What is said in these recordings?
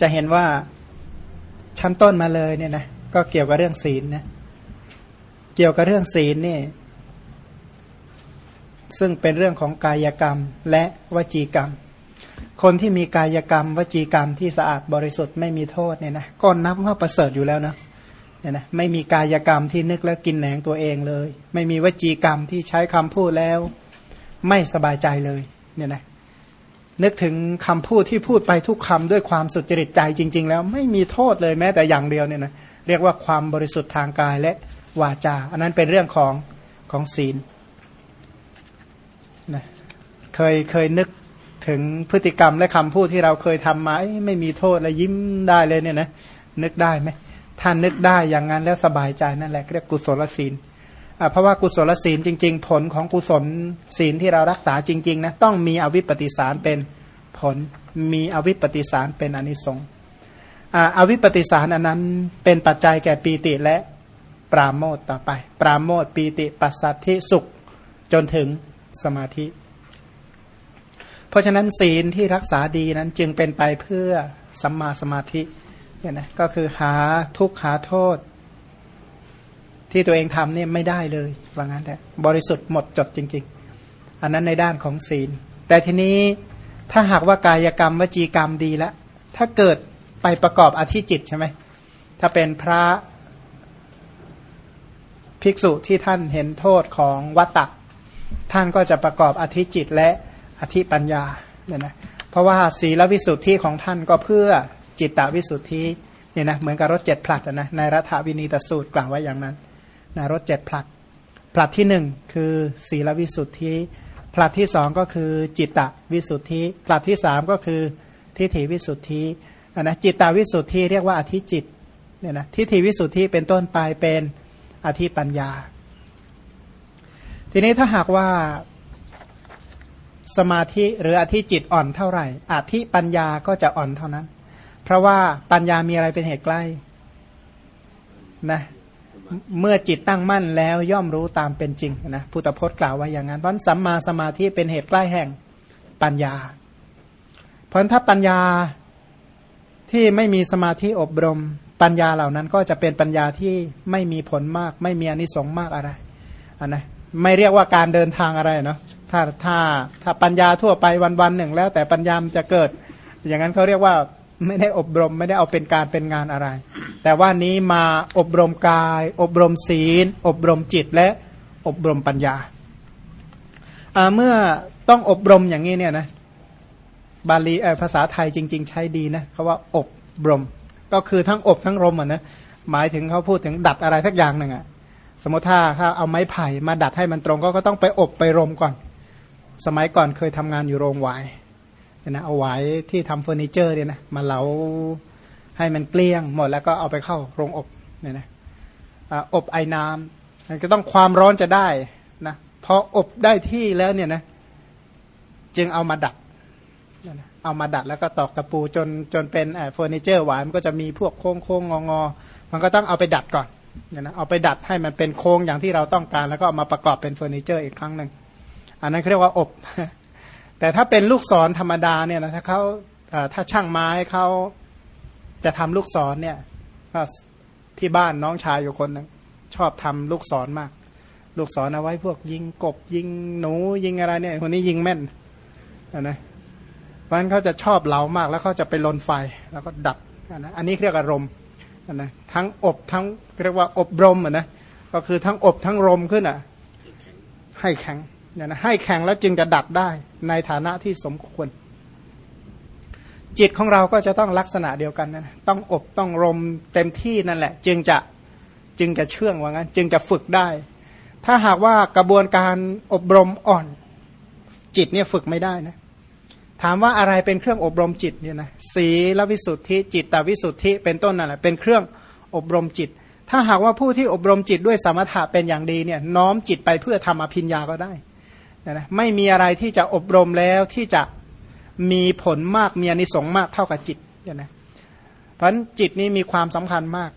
จะเห็นว่าชั้นต้นมาเลยเนี่ยนะก็เกี่ยวกับเรื่องศีลนะเกี่ยวกับเรื่องศีลนี่ซึ่งเป็นเรื่องของกายกรรมและวจีกรรม คนที่มีกายกรรม วจีกรรมที่สะอาดบริสุทธิ์ไม่มีโทษเนี่ยนะก็นับว่าประเสริฐอยู่แล้วนะเนี่ยนะไม่มีกายกรรมที่นึกแล้วกินแหนงตัวเองเลย ไม่มีวจีกรรมที่ใช้คำพูดแล้ว ไม่สบายใจเลยเนี่ยนะ นึกถึงคำพูดที่พูดไปทุกคำด้วยความสุจริตใจจริง ๆ แล้วไม่มีโทษเลยแม้แต่อย่างเดียวเนี่ยนะเรียกว่าความบริสุทธิ์ทางกายและวาจา อันนั้นเป็นเรื่องของของศีลนะเคยเคยนึกถึงพฤติกรรมและคำพูดที่เราเคยทำมาไม่มีโทษและยิ้มได้เลยเนี่ยนะนึกได้ไหมท่านนึกได้อย่างนั้นแล้วสบายใจนั่นแหละเรียกกุศลศีล เพราะว่ากุศลศีลจริง ๆ ผลของกุศลศีลที่เรารักษาจริงๆนะต้องมีอวิปปิสารเป็นผลมีอวิปปิสารเป็นอนิสงส์อวิปปิสารอันนั้นเป็นปัจจัยแก่ปีติและปราโมทต่อไป ปราโมทปีติปัสสัทธิสุขจนถึงสมาธิ เพราะฉะนั้นศีลที่รักษาดีนั้นจึงเป็นไปเพื่อสัมมาสมาธิเนี่ยนะก็คือหาทุกข์หาโทษ ที่ตัวเองทำเนี่ยไม่ได้เลยว่างั้นแต่บริสุทธิ์หมดจดจริง ๆ อันนั้นในด้านของศีล แต่ทีนี้ถ้าหากว่ากายกรรมวจีกรรมดีแล้วถ้าเกิดไปประกอบอธิจิตใช่ไหมถ้าเป็นพระภิกษุที่ท่านเห็นโทษของวัตตะท่านก็จะประกอบอธิจิตและอธิปัญญาเนี่ยนะเพราะว่าศีลวิสุทธิของท่านก็เพื่อจิตตวิสุทธิเนี่ยนะเหมือนกับรถเจ็ดผลัดนะในรัฐวินีตสูตรกล่าวไว้อย่างนั้น นะรถเจ็ดผลัดผลัดที่หนึ่งคือศีลวิสุทธิผลัดที่สองก็คือจิตตวิสุทธิผลัดที่สามก็คือทิฏฐิวิสุทธินะจิตตวิสุทธิเรียกว่าอธิจิตเนี่ยนะทิฏฐิวิสุทธิเป็นต้นไปเป็นอธิปัญญา ทีนี้ถ้าหากว่าสมาธิหรืออธิจิตอ่อนเท่าไหร่อธิปัญญาก็จะอ่อนเท่านั้น เพราะว่าปัญญามีอะไรเป็นเหตุใกล้นะ เมื่อจิตตั้งมั่นแล้วย่อมรู้ตามเป็นจริงนะพุทธพจน์กล่าวไว้อย่างนั้นเพราะสัมมาสมาธิเป็นเหตุใกล้แห่งปัญญา เพราะถ้าปัญญาที่ไม่มีสมาธิอบรม ปัญญาเหล่านั้นก็จะเป็นปัญญาที่ไม่มีผลมาก ไม่มีอนิสงส์มากอะไรอันนะไม่เรียกว่าการเดินทางอะไรเนาะถ้าถ้าถ้าปัญญาทั่วไปวันวันหนึ่ง แล้วแต่ปัญญามจะเกิด อย่างนั้นเขาเรียกว่า ไม่ได้อบรมไม่ได้เอาเป็นการเป็นงานอะไร แต่ว่านี้มาอบรมกาย อบรมศีล อบรมจิตและอบรมปัญญา เมื่อต้องอบรมอย่างนี้เนี่ยนะบาลีภาษาไทยจริง ๆ ใช้ดีนะเขาว่าอบรม ก็คือทั้งอบทั้งรมอะนะหมายถึงเขาพูดถึงดัดอะไรทักอย่างหนึ่งอะสมมติถ้าถ้าเอาไม้ไผ่มาดัดให้มันตรงก็ก็ต้องไปอบไปรมก่อน สมัยก่อนเคยทำงานอยู่โรงหวาย นะเอาไว้ที่ทำเฟอร์นิเจอร์เนี่ยนะมาเหลาให้มันเกลี้ยงหมดแล้วก็เอาไปเข้าโรงอบเนี่ยนะอบไอ้น้ำมันก็ต้องความร้อนจะได้นะพออบได้ที่แล้วเนี่ยนะจึงเอามาดัดเอามาดัดแล้วก็ตอกตะปูจนจนเป็นเฟอร์นิเจอร์หวานมันก็จะมีพวกโค้งโค้งงองอมันก็ต้องเอาไปดัดก่อนเนี่ยนะเอาไปดัดให้มันเป็นโค้งอย่างที่เราต้องการ แล้วก็เอามาประกอบเป็นเฟอร์นิเจอร์อีกครั้งหนึ่งอันนั้นเรียกว่าอบ แต่ถ้าเป็นลูกศรธรรมดาเนี่ยนะถ้าเขาถ้าช่างไม้เขาจะทำลูกศรเนี่ยที่บ้านน้องชายอยู่คนนึงชอบทำลูกศรมาก ลูกศรเอาไว้พวกยิงกบยิงหนูยิงอะไรเนี่ยคนนี้ยิงแม่นนะเพราะฉะนั้นเขาจะชอบเหลามากแล้วเขาจะไปลนไฟแล้วก็ดับนะอันนี้เรียกอารมณ์นะทั้งอบทั้งเรียกว่าอบรมอะนะก็คือทั้งอบทั้งรมขึ้นอะให้แข็ง เนี่ยนะให้แข็งแล้วจึงจะดับได้ในฐานะที่สมควร จิตของเราก็จะต้องลักษณะเดียวกันนะต้องอบต้องรมเต็มที่นั่นแหละ จึงจะจึงจะเชื่องว่างั้น จึงจะฝึกได้ ถ้าหากว่ากระบวนการอบรมอ่อน จิตเนี่ยฝึกไม่ได้นะถามว่าอะไรเป็นเครื่องอบรมจิตเนี่ยนะสีลวิสุทธิ จิตตวิสุทธิเป็นต้นนั่นแหละเป็นเครื่องอบรมจิต ถ้าหากว่าผู้ที่อบรมจิตด้วยสมถะเป็นอย่างดีเนี่ยน้อมจิตไปเพื่อทำอภิญญาก็ได้ นะไม่มีอะไรที่จะอบรมแล้วที่จะมีผลมากมีอนิสงส์มากเท่ากับจิตเนี่ยนะเพราะจิตนี้มีความสำคัญมาก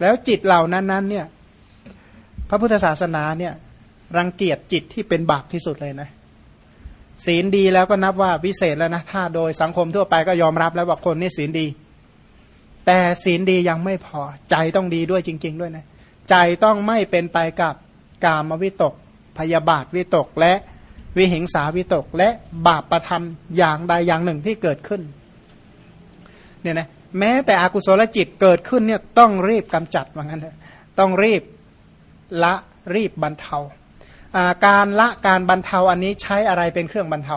แล้วจิตเหล่านั้นๆเนี่ยพระพุทธศาสนาเนี่ยรังเกียจจิตที่เป็นบาปที่สุดเลยนะศีลดีแล้วก็นับว่าวิเศษแล้วนะถ้าโดยสังคมทั่วไปก็ยอมรับแล้วว่าคนนี่ศีลดี แต่ศีลดียังไม่พอใจต้องดีด้วยจริง ๆ ด้วยนะใจต้องไม่เป็นไปกับกามวิตก พยาบาทวิตกและวิหิงสาวิตก และบาปประทำอย่างใดอย่างหนึ่งที่เกิดขึ้นเนี่ยนะแม้แต่อกุศลจิตเกิดขึ้นเนี่ยต้องรีบกำจัดว่างั้นต้องรีบละรีบบรรเทาการละการบรรเทาอันนี้ใช้อะไรเป็นเครื่องบรรเทา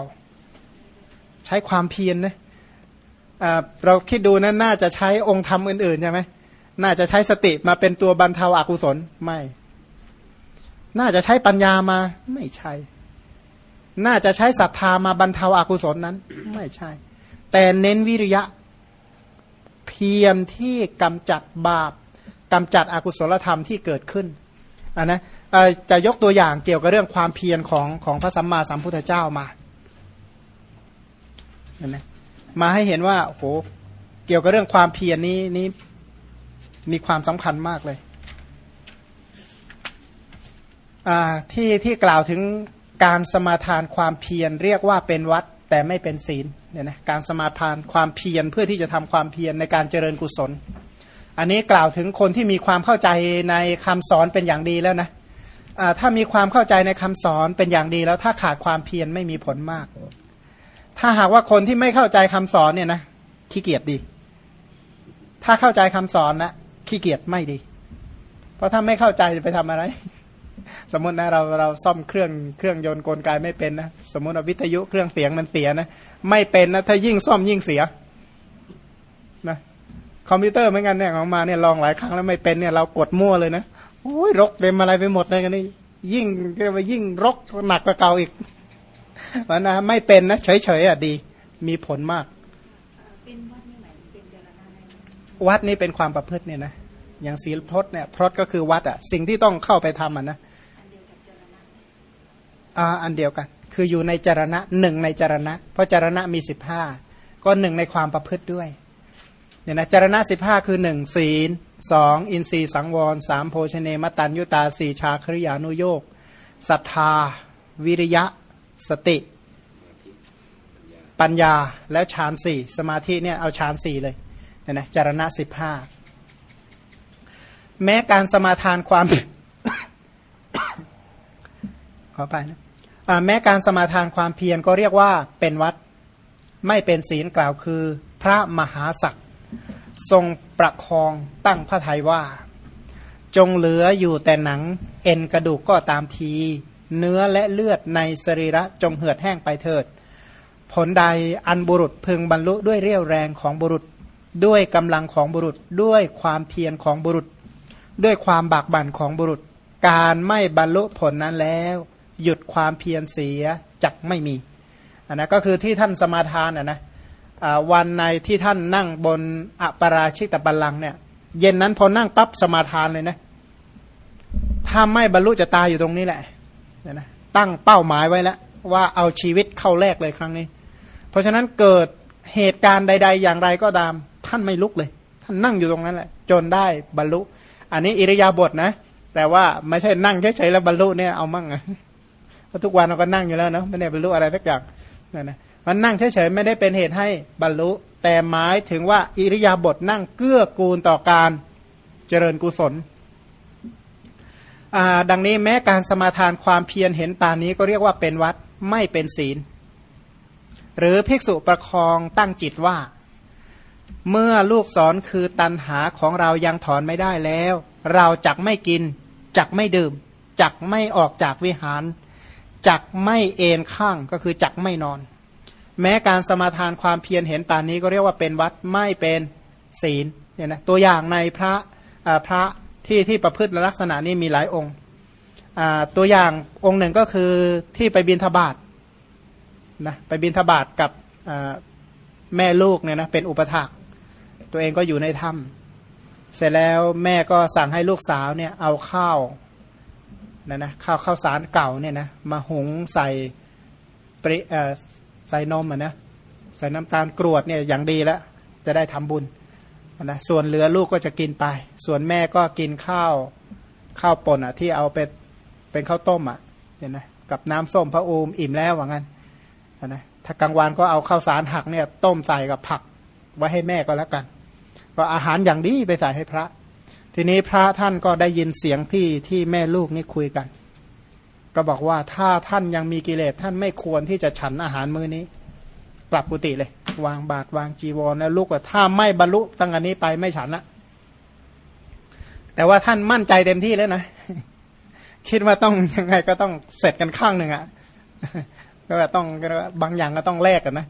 ใช้ความเพียรนนะเราคิดดูนะน่าจะใช้องค์ธรรมอื่นๆใช่ไหมน่าจะใช้สติมาเป็นตัวบรรเทาอากุศลไม่ น่าจะใช้ปัญญามา ไม่ใช่ น่าจะใช้ศรัทธามาบรรเทาอากุศลนั้น ไม่ใช่ แต่เน้นวิริยะ เพียรที่กำจัดบาปกำจัดอกุศลธรรมที่เกิดขึ้นอันนะจะยกตัวอย่างเกี่ยวกับเรื่องความเพียรของของพระสัมมาสัมพุทธเจ้ามาเห็นไหมมาให้เห็นว่าโอ้โหเกี่ยวกับเรื่องความเพียรนี้นี้มีความสำคัญมากเลย ที่ที่กล่าวถึงการสมาทานความเพียรเรียกว่าเป็นวัดแต่ไม่เป็นศีลเนี่ยนะการสมาทานความเพียรเพื่อที่จะทำความเพียรในการเจริญกุศล อันนี้กล่าวถึงคนที่มีความเข้าใจในคำสอนเป็นอย่างดีแล้วนะถ้ามีความเข้าใจในคำสอนเป็นอย่างดีแล้วถ้าขาดความเพียรไม่มีผลมาก ถ้าหากว่าคนที่ไม่เข้าใจคำสอนเนี่ยนะขี้เกียจดี ถ้าเข้าใจคำสอนนะขี้เกียจไม่ดี เพราะถ้าไม่เข้าใจจะไปทำอะไร สมมตินะเราเราซ่อมเครื่องเครื่องยนต์กลไกไม่เป็นนะสมมติว่าวิทยุเครื่องเสียงมันเสียนะไม่เป็นนะถ้ายิ่งซ่อมยิ่งเสียนะคอมพิวเตอร์เหมือนกันเนี่ยของมาเนี่ยลองหลายครั้งแล้วไม่เป็นเนี่ยเรากดมั่วเลยนะโอ้ยรกเต็มอะไรไปหมดเลยกันนี่ยิ่งเรียกว่ายิ่งรกหนักกว่าเก่าอีกวันนะไม่เป็นนะเฉยๆอะดี มีผลมากวัดนี่เป็นความประพฤติเนี่ยนะอย่างศีลพรตเนี่ยพรตก็คือวัดอะสิ่งที่ต้องเข้าไปทำอะนะ อ่าอันเดียวกัน คืออยู่ในจารณะหนึ่งในจารณะ เพราะจารณะมีสิบห้าก็หนึ่งในความประพฤติด้วยเนี่ยนะจารณะสิบห้าคือหนึ่งศีลสองอินทรีย์สังวรสามโภชเนมตันยุตาสี่ชาคริยานุโยกศรัทธา วิริยะ สติ ปัญญาแล้วฌานสี่สมาธิเนี่ยเอาฌานสี่เลยเนี่ยนะจารณะสิบห้าแม้การสมาทานความขอไปนะ แม้การสมาทานความเพียรก็เรียกว่าเป็นวัดไม่เป็นศีลกล่าวคือ พระมหาศักดิ์ทรงประคองตั้งพระทัยว่า จงเหลืออยู่แต่หนัง เอ็นกระดูกก็ตามที เนื้อและเลือดในสรีระจงเหือดแห้งไปเถิด ผลใดอันบุรุษพึงบรรลุด้วยเรี่ยวแรงของบุรุษ ด้วยกำลังของบุรุษ ด้วยความเพียรของบุรุษ ด้วยความบากบั่นของบุรุษ การไม่บรรลุผลนั้นแล้ว หยุดความเพียรเสียจักไม่มีอันนะก็คือที่ท่านสมาทานอะนะวันในที่ท่านนั่งบนอปราชิตบัลลังเนี่ย เย็นนั้นพอนั่งปั๊บสมาทานเลยนะถ้าไม่บรรลุจะตายอยู่ตรงนี้แหละนะตั้งเป้าหมายไว้แล้วว่าเอาชีวิตเข้าแลกเลยครั้งนี้ เพราะฉะนั้นเกิดเหตุการณ์ใด ๆ อย่างไรก็ตาม ท่านไม่ลุกเลย ท่านนั่งอยู่ตรงนั้นแหละ จนได้บรรลุ อันนี้อิริยาบถนะ แต่ว่าไม่ใช่นั่งเฉยๆแล้วบรรลุเนี่ยเอามั่งอะ เพราะทุกวันเราก็นั่งอยู่แล้วเนาะไม่ได้บรรลุอะไรสักอย่างนั่นนะมันนั่งเฉยๆไม่ได้เป็นเหตุให้บรรลุ แต่หมายถึงว่าอิริยาบถนั่งเกื้อกูลต่อการเจริญกุศลดังนี้แม้การสมาทานความเพียรเห็นปานนี้ก็เรียกว่าเป็นวัดไม่เป็นศีล หรือภิกษุประคองตั้งจิตว่า เมื่อลูกศรคือตันหาของเรายังถอนไม่ได้แล้ว เราจักไม่กิน จักไม่ดื่ม จักไม่ออกจากวิหาร จักไม่เอนข้างก็คือจักไม่นอน แม้การสมาทานความเพียรเห็นป่านนี้ก็เรียกว่าเป็นวัดไม่เป็นศีลเนี่ยนะตัวอย่างในพระพระที่ที่ประพฤติลักษณะนี้มีหลายองค์ตัวอย่างองค์หนึ่งก็คือที่ไปบินทบาทนะไปบินทบาทกับแม่ลูกเนี่ยนะเป็นอุปถากตัวเองก็อยู่ในถ้ำเสร็จแล้วแม่ก็สั่งให้ลูกสาวเนี่ยเอาข้าว นะนะข้าวข้าวสารเก่าเนี่ยนะมาหุงใส่ปริใส่นมอะนะใส่น้ำตาลกรวดเนี่ยอย่างดีแล้ว จะได้ทำบุญนะส่วนเหลือลูกก็จะกินไป ส่วนแม่ก็กินข้าวข้าวป่นอะ ที่เอาเป็นเป็นข้าวต้มอะเนี่ยนะกับน้ำส้มพระโอมอิ่มแล้วว่างั้นนะถ้ากลางวันก็เอาข้าวสารหักเนี่ย ต้มใส่กับผักไว้ให้แม่ก็แล้วกัน ก็อาหารอย่างดีไปใส่ให้พระ ทีนี้พระท่านก็ได้ยินเสียงที่ที่แม่ลูกนี่คุยกัน ก็บอกว่าถ้าท่านยังมีกิเลสท่านไม่ควรที่จะฉันอาหารมื้อนี้ ปรับกุฏิเลย วางบาตรวางจีวรแล้วลูกว่าถ้าไม่บรรลุตั้งอันนี้ไปไม่ฉันละแต่ว่าท่านมั่นใจเต็มที่แล้วนะ คิดว่าต้องยังไงก็ต้องเสร็จกันข้างหนึ่งอะ่ะก็ต้องบางอย่างก็ต้องแลกกันนะ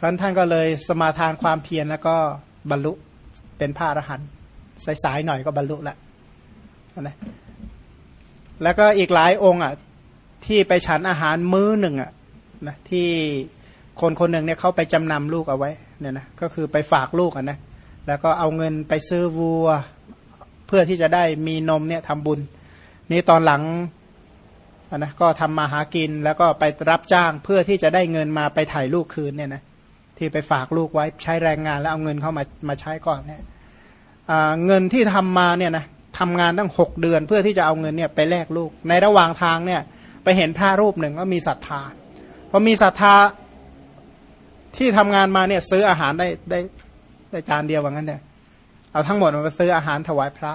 ท่านท่านก็เลยสมาทานความเพียรแล้วก็บรรลุเป็นพระอรหันต์ สายๆหน่อยก็บรรลุละนะแล้วก็อีกหลายองค์อะที่ไปฉันอาหารมื้อหนึ่งอะนะที่คนคนหนึ่งเนี่ยเขาไปจำนำลูกเอาไว้เนี่ยนะก็คือไปฝากลูกอะนะแล้วก็เอาเงินไปซื้อวัว เพื่อที่จะได้มีนมเนี่ยทำบุญ นี่ตอนหลังนะก็ทำมาหากินแล้วก็ไปรับจ้างเพื่อที่จะได้เงินมาไปถ่ายลูกคืนเนี่ยนะที่ไปฝากลูกไว้ใช้แรงงานแล้วเอาเงินเข้ามามาใช้ก่อนเนี่ย เงินที่ทำมาเนี่ยนะทำงานตั้งหกเดือนเพื่อที่จะเอาเงินเนี่ยไปแลกลูก ในระหว่างทางเนี่ยไปเห็นพระรูปหนึ่งก็มีศรัทธาพอมีศรัทธาที่ทำงานมาเนี่ยซื้ออาหารได้ได้ได้จานเดียวว่างั้นเนี่ยเอาทั้งหมดมาซื้ออาหารถวายพระ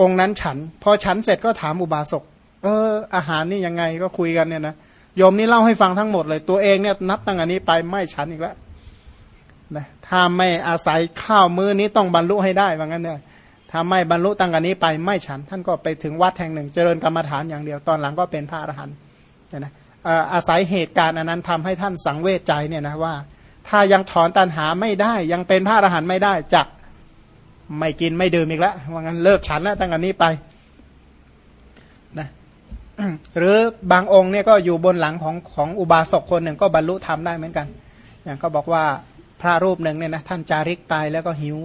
องค์นั้นฉัน พอฉันเสร็จก็ถามอุบาสกเออ อาหารนี่ยังไงก็คุยกันเนี่ยนะโยมนี่เล่าให้ฟังทั้งหมดเลย ตัวเองเนี่ยนับตั้งอันนี้ไปไม่ฉันอีกแล้ว นะถ้าไม่อาศัยข้าวมื้อนี้ต้องบรรลุให้ได้ว่างั้นเนี่ยถ้าไม่บรรลุตั้งอันนี้ไปไม่ฉัน ท่านก็ไปถึงวัดแห่งหนึ่ง เจริญกรรมฐานอย่างเดียวตอนหลังก็เป็นพระอรหันต์นะอาศัยเหตุการณ์อันนั้นทำให้ท่านสังเวชใจเนี่ยนะว่า ถ้ายังถอนตันหาไม่ได้ ยังเป็นพระอรหันต์ไม่ได้จักไม่กินไม่ดื่มอีกแล้วว่างั้นเลิกฉันแล้วตั้งอันนี้ไปหรือบางองค์เนี่ยก็อยู่บนหลังของของอุบาสกคนหนึ่งก็บรรลุธรรมได้เหมือนกันอย่างก็บอกว่า พระรูปหนึ่งเนี่ยนะท่านจาริกตายแล้วก็หิว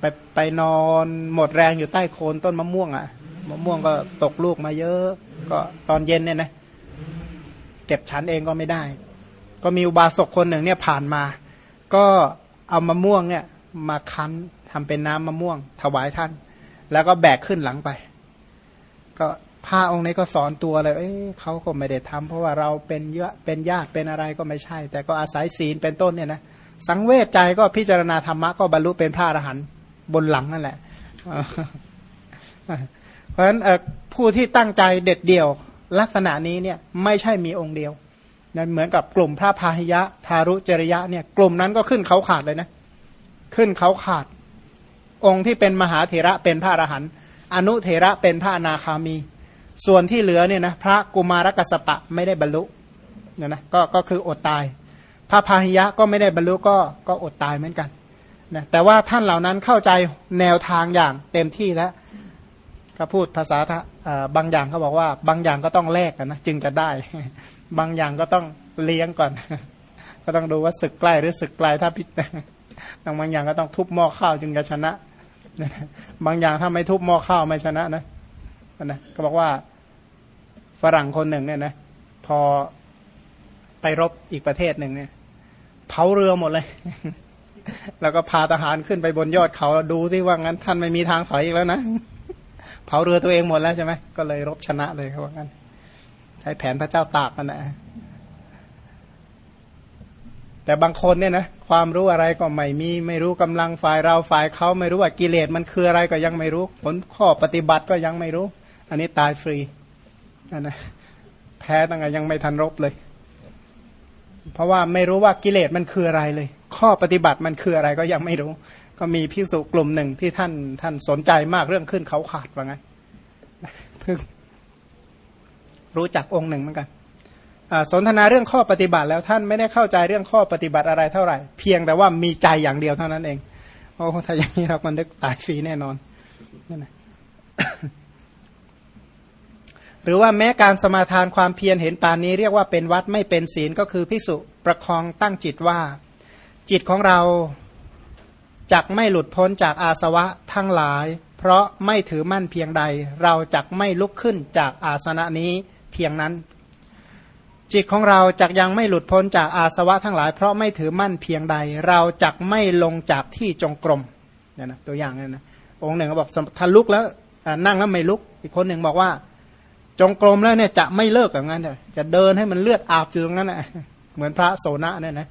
ไปไปนอนหมดแรงอยู่ใต้โคนต้นมะม่วงอะ่ะมะม่วงก็ตกลูกมาเยอะ ก็ตอนเย็นเนี่ยนะเก็บชั้นเองก็ไม่ได้ ก็มีอุบาสกคนหนึ่งเนี่ยผ่านมา ก็เอามะม่วงเนี่ย มาคั้นทำเป็นน้ำมะม่วง ถวายท่าน แล้วก็แบกขึ้นหลังไป ก็ พระองค์นี้ก็สอนตัวเลย เอ้เขาก็ไม่ได้ทำเพราะว่าเราเป็นเยอะเป็นญาติเป็นอะไรก็ไม่ใช่ แต่ก็อาศัยศีลเป็นต้นเนี่ยนะสังเวชใจก็พิจารณาธรรมะก็บรรลุเป็นพระอรหันต์บนหลังนั่นแหละ เพราะฉะนั้นผู้ที่ตั้งใจเด็ดเดี่ยว ลักษณะนี้เนี่ยไม่ใช่มีองค์เดียวนะเหมือนกับกลุ่มพระพาหิยะ ทารุจริยะเนี่ยกลุ่มนั้นก็ขึ้นเขาขาดเลยนะ ขึ้นเขาขาด องค์ที่เป็นมหาเถระเป็นพระอรหันต์อนุเถระเป็นพระอนาคามี ส่วนที่เหลือเนี่ยนะพระกุมารกัสปะไม่ได้บรรลุเนี่ยนะก็ก็คืออดตาย พระพาหิยะก็ไม่ได้บรรลุก็ก็อดตายเหมือนกันนะแต่ว่าท่านเหล่านั้นเข้าใจแนวทางอย่างเต็มที่แล้วก็พูดภาษาบางอย่างเขาบอกว่า บางอย่างก็ต้องแลกกันนะจึงจะได้ บางอย่างก็ต้องเลี้ยงก่อน ก็ต้องดูว่าศึกใกล้หรือศึกไกลถ้าพิจบางอย่างก็ต้องทุบหม้อข้าวจึงจะชนะ บางอย่างถ้าไม่ทุบหม้อข้าวไม่ชนะนะ นะก็บอกว่าฝรั่งคนหนึ่งเนี่ยนะพอไปรบอีกประเทศหนึ่งเนี่ยเผาเรือหมดเลย แล้วก็พาทหารขึ้นไปบนยอดเขาดูซิว่างั้น ท่านไม่มีทางถอยอีกแล้วนะเผาเรือตัวเองหมดแล้วใช่ไหมก็เลยรบชนะเลยเขาว่างั้น ใช้แผนพระเจ้าตากนั่นแหละแต่บางคนเนี่ยนะความรู้อะไรก็ไม่มีไม่รู้กำลังฝ่ายเราฝ่ายเขาไม่รู้ว่ากิเลสมันคืออะไรก็ยังไม่รู้ ผลข้อปฏิบัติก็ยังไม่รู้ อันนี้ตายฟรีนนะแพ้ตั้งแต่ยังไม่ทันรบเลย เพราะว่าไม่รู้ว่ากิเลสมันคืออะไรเลย ข้อปฏิบัติมันคืออะไรก็ยังไม่รู้ ก็มีพิสุกลุ่มหนึ่งที่ท่านท่านสนใจมากเรื่องขึ้นเขาขาดว่างั้นเพิ่งรู้จักองค์หนึ่งเหมือนกันสนทนาเรื่องข้อปฏิบัติแล้วท่านไม่ได้เข้าใจเรื่องข้อปฏิบัติอะไรเท่าไหร่ เพียงแต่ว่ามีใจอย่างเดียวเท่านั้นเองโอ้ถ้าอย่างนี้เรามันได้ตายฟรีแน่นอนนั่นแหละ รือว่าแม้การสมาทานความเพียรเห็นปานนี้เรียกว่าเป็นวัดไม่เป็นศีลก็คือภิกษุประคองตั้งจิตว่า จิตของเราจักไม่หลุดพ้นจากอาสวะทั้งหลาย เพราะไม่ถือมั่นเพียงใด เราจักไม่ลุกขึ้นจากอาสนะนี้เพียงนั้น จิตของเราจักยังไม่หลุดพ้นจากอาสวะทั้งหลาย เพราะไม่ถือมั่นเพียงใด เราจักไม่ลงจากที่จงกรมเนี่ยนะตัวอย่างเนี่ยนะองค์หนึ่งบอกถ้าลุกแล้วนั่งแล้วไม่ลุก อีกคนหนึ่งบอกว่า จงกรมแล้วเนี่ยจะไม่เลิกอย่างนั้นเลยจะเดินให้มันเลือดอาบอยู่ตรงนั้นนะเหมือนพระโสนะเนี่ยนะ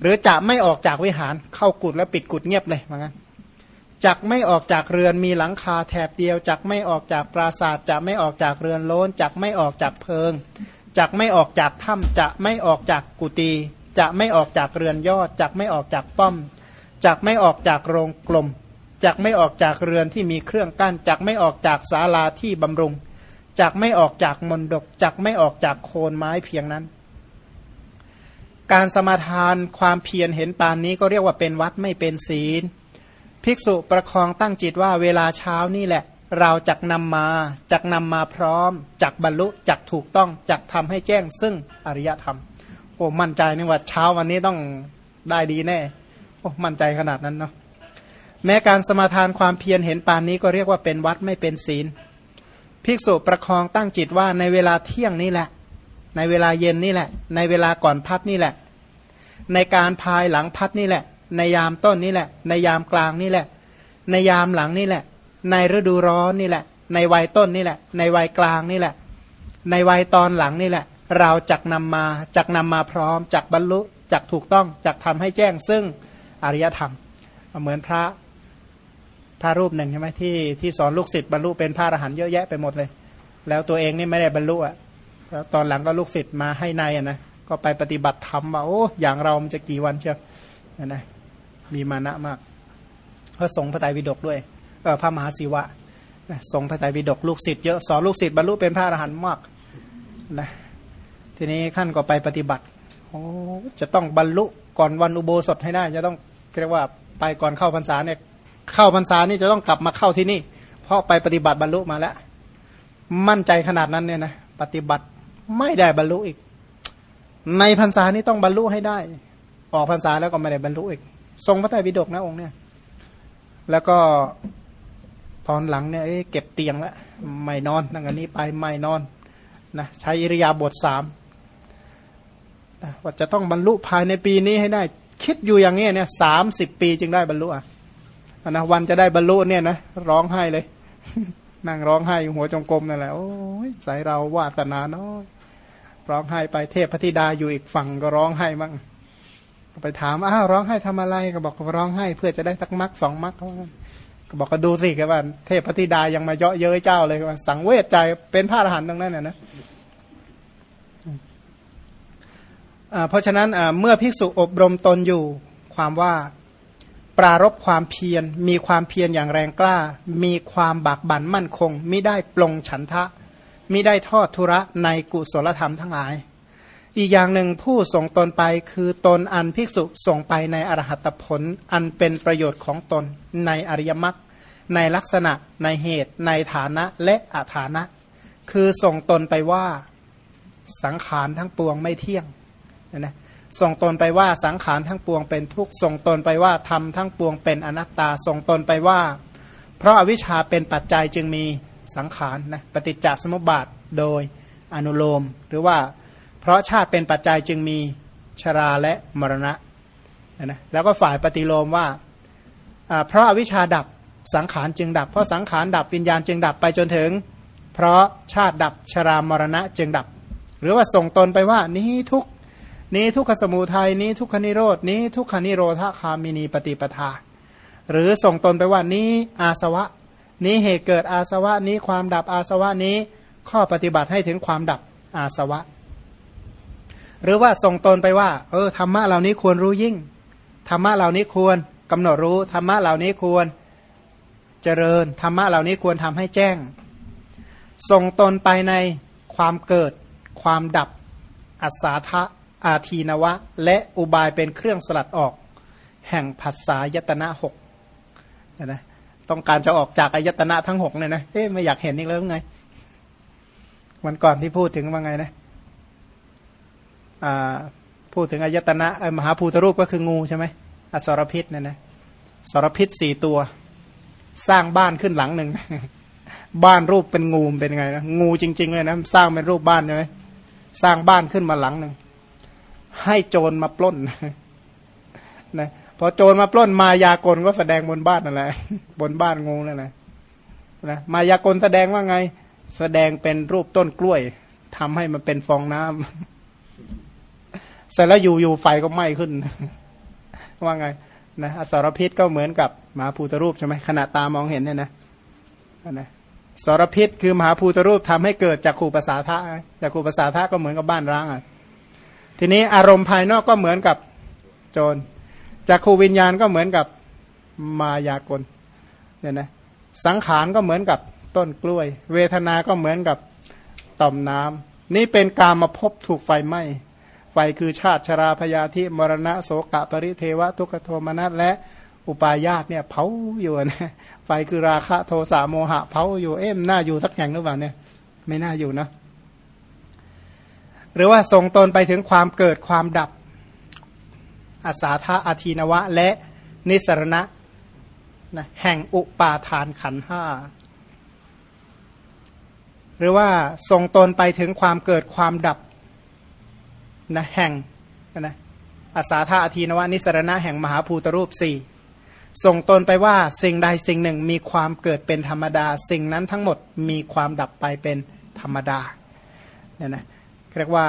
หรือจะไม่ออกจากวิหารเข้ากุดแล้วปิดกุดเงียบเลยว่างั้นจักไม่ออกจากเรือนมีหลังคาแถบเดียวจักไม่ออกจากปราสาทจะไม่ออกจากเรือนโล้นจักไม่ออกจากเพิงจักไม่ออกจากถ้ำจะไม่ออกจากกุฏิจะไม่ออกจากเรือนยอดจักไม่ออกจากป้อมจักไม่ออกจากโรงกลมจักไม่ออกจากเรือนที่มีเครื่องกั้นจักไม่ออกจากศาลาที่บำรุง จักไม่ออกจากมนดกจักไม่ออกจากโคนไม้เพียงนั้น การสมาทานความเพียรเห็นปานนี้ก็เรียกว่าเป็นวัดไม่เป็นศีล ภิกษุประคองตั้งจิตว่าเวลาเช้านี่แหละ เราจักนำมาจักนำมาพร้อมจักบรรลุจักถูกต้องจักทำให้แจ้งซึ่งอริยธรรมโอ้มั่นใจนี่ว่าเช้าวันนี้ต้องได้ดีแน่โอ้มั่นใจขนาดนั้นเนาะแม้การสมาทานความเพียรเห็นปานนี้ก็เรียกว่าเป็นวัดไม่เป็นศีล ภิกษุประคองตั้งจิตว่าในเวลาเที่ยงนี่แหละ ในเวลาเย็นนี่แหละ ในเวลาก่อนพัดนี่แหละ ในการภายหลังพัดนี่แหละ ในยามต้นนี่แหละ ในยามกลางนี่แหละ ในยามหลังนี่แหละ ในฤดูร้อนนี่แหละ ในวัยต้นนี่แหละ ในวัยกลางนี่แหละ ในวัยตอนหลังนี่แหละ เราจักนำมาจักนำมาพร้อมจักบรรลุจักถูกต้องจักทำให้แจ้งซึ่งอริยธรรม เหมือนพระ พระรูปหนึ่งใช่ไหมที่ที่สอนลูกศิษย์บรรลุเป็นพระอรหันต์เยอะแยะไปหมดเลย แล้วตัวเองนี่ไม่ได้บรรลุอะแล้วตอนหลังก็ลูกศิษย์มาให้ในอะนะก็ไปปฏิบัติธรรมว่าโอ้อย่างเรามันจะกี่วันเชียวนะนะมีมานะมากพระสงฆ์พระไตรปิฎกด้วยเออพระมหาศิวะนะสงฆ์พระไตรปิฎกลูกศิษย์เยอะสอนลูกศิษย์บรรลุเป็นพระอรหันต์มากนะทีนี้ขั้นก็ไปปฏิบัติโอ้จะต้องบรรลุก่อนวันอุโบสถให้ได้ จะต้องเรียกว่าไปก่อนเข้าพรรษาเนี่ย เข้าพรรษานี่จะต้องกลับมาเข้าที่นี่ เพราะไปปฏิบัติบรรลุมาแล้ว มั่นใจขนาดนั้นเนี่ยนะปฏิบัติไม่ได้บรรลุอีก ในพรรษานี้ต้องบรรลุให้ได้ ออกพรรษาแล้วก็ไม่ได้บรรลุอีก ทรงพระไตรปิฎกนะองค์เนี่ย แล้วก็ตอนหลังเนี่ยเก็บเตียงแล้วไม่นอนตั้งแต่นี้ไปไม่นอนนะใช้อิริยาบถสามนะว่าจะต้องบรรลุภายในปีนี้ให้ได้ คิดอยู่อย่างนี้เนี่ยสามสิบปีจึงได้บรรลุอะ นะวันจะได้บรรลุเนี่ยนะร้องไห้เลย นั่งร้องไห้หัวจงกรมนั่นแหละโอ้ยสายเราวาสนาน้อยร้องไห้ไปเทพพธิดาอยู่อีกฝั่งก็ร้องไห้บ้างไปถามอ้าวร้องไห้ทำอะไรก็บอกก็ร้องไห้ เพื่อจะได้สักมักสองมักก็บอกก็ดูสิครับว่าเทพพธิดายังมาเยาะเย้ยเจ้าเลยว่าสังเวชใจเป็นพระอรหันต์ตรงนั้นน่ะนะเพราะฉะนั้นเมื่อภิกษุอบรมตนอยู่ความว่า ปรารบความเพียร มีความเพียรอย่างแรงกล้า มีความบากบั่นมั่นคงมิได้ปลงฉันทะมิได้ทอดทุระในกุศลธรรมทั้งหลาย อีกอย่างหนึ่งผู้ส่งตนไปคือตนอันภิกษุส่งไปในอรหัตผล อันเป็นประโยชน์ของตนในอริยมรรคในลักษณะในเหตุ ในฐานะและอาฐานะ คือส่งตนไปว่าสังขารทั้งปวงไม่เที่ยงนะ ส่งตนไปว่าสังขารทั้งปวงเป็นทุกข์ส่งตนไปว่าธรรมทั้งปวงเป็นอนัตตาส่งตนไปว่า เพราะอาวิชชาเป็นปัจจัยจึงมีสังขารนะปฏิจจสมุปบาทโดยอนุโลม หรือว่าเพราะชาติเป็นปัจจัยจึงมีชราและมรณะนะแล้วก็ฝ่ายปฏิโลมว่าเพราะอาวิชชาดับสังขารจึงดับ เพราะสังขารดับวิญญาณจึงดับไปจนถึง เพราะชาติดับชรามรณะจึงดับ หรือว่าส่งตนไปว่านี้ทุก นี้ทุกขสมุทัยนี้ทุกขนิโรดนี้ทุกขนิโรธคามินีปฏิปทา หรือส่งตนไปว่านี้อาสวะ นี้เหตุเกิดอาสวะนี้ความดับอาสวะนี้ข้อปฏิบัติให้ถึงความดับอาสวะ หรือว่าส่งตนไปว่า เออธรรมะเหล่านี้ควรรู้ยิ่งธรรมะเหล่านี้ควรกำหนดรู้ธรรมะเหล่านี้ควรเจริญธรรมะเหล่านี้ควรทำให้แจ้ง ส่งตนไปในความเกิด ความดับอัศาทะ อาทีนวะ และอุบายเป็นเครื่องสลัดออก แห่งภาษายตนะหกนะต้องการจะออกจากอายตนะทั้งหกเนี่ยนะเอ๊ะไม่อยากเห็นอีกแล้วไงวันก่อนที่พูดถึงว่าไงนะอ่าพูดถึงอายตนะมหาภูตรูปก็คืองูใช่ไหมอสรพิษเนี่ยนะสรพิษสี่ตัว สร้างบ้านขึ้นหลังหนึ่งบ้านรูปเป็นงูเป็นไงนะงูจริง ๆ เลยนะสร้างเป็นรูปบ้านใช่ไหมสร้างบ้านขึ้นมาหลังหนึ่ง ให้โจรมาปล้นนะพอโจรมาปล้นมายากลก็แสดงบนบ้านนั่นแหละบนบ้านงูนั่นแหละนะมายากลแสดงว่าไง แสดงเป็นรูปต้นกล้วยทำให้มันเป็นฟองน้ำเสร็จแล้วอยู่อยู่ไฟก็ไหม้ขึ้น ว่าไงนะอสรพิษก็เหมือนกับมหาภูตรูปใช่ไหมขณะตามองเห็นเนี่ยนะนะสรพิษคือมหาภูตรูปทำให้เกิดจากขูภาษาทะจากขูภาษาทะก็เหมือนกับบ้านร้างอะ ทีนี้อารมณ์ภายนอกก็เหมือนกับโจรจากขูวิญญาณก็เหมือนกับมายากลเนี่ยนะสังขารก็เหมือนกับต้นกล้วย เวทนา ก็เหมือนกับต่อมน้ำนี่เป็นการมาพบถูกไฟไหม้ไฟคือชาติชราพยาธิมรณะโสกะปริเทวะ ทุกขโทมนัสและอุปาญาตเนี่ยเผาอยู่นะไฟคือราคะโทสะโมหะเผาอยู่เอ็มน่าอยู่สักแห่งหรือเปล่าเนี่ย ไม่น่าอยู่นะ หรือว่าทรงตนไปถึงความเกิดความดับอาสาธาอาทีนวะ และนิสรณะนะแห่งอุปาทานขันห้าหรือว่าทรงตนไปถึงความเกิดความดับนะแห่งนะอาสาธาอาทีนวะ นิสรณะแห่งมหาภูตรูปสี่ส่งตนไปว่าสิ่งใดสิ่งหนึ่งมีความเกิดเป็นธรรมดา สิ่งนั้นทั้งหมดมีความดับไปเป็นธรรมดาเนี่ยนะ เรียกว่า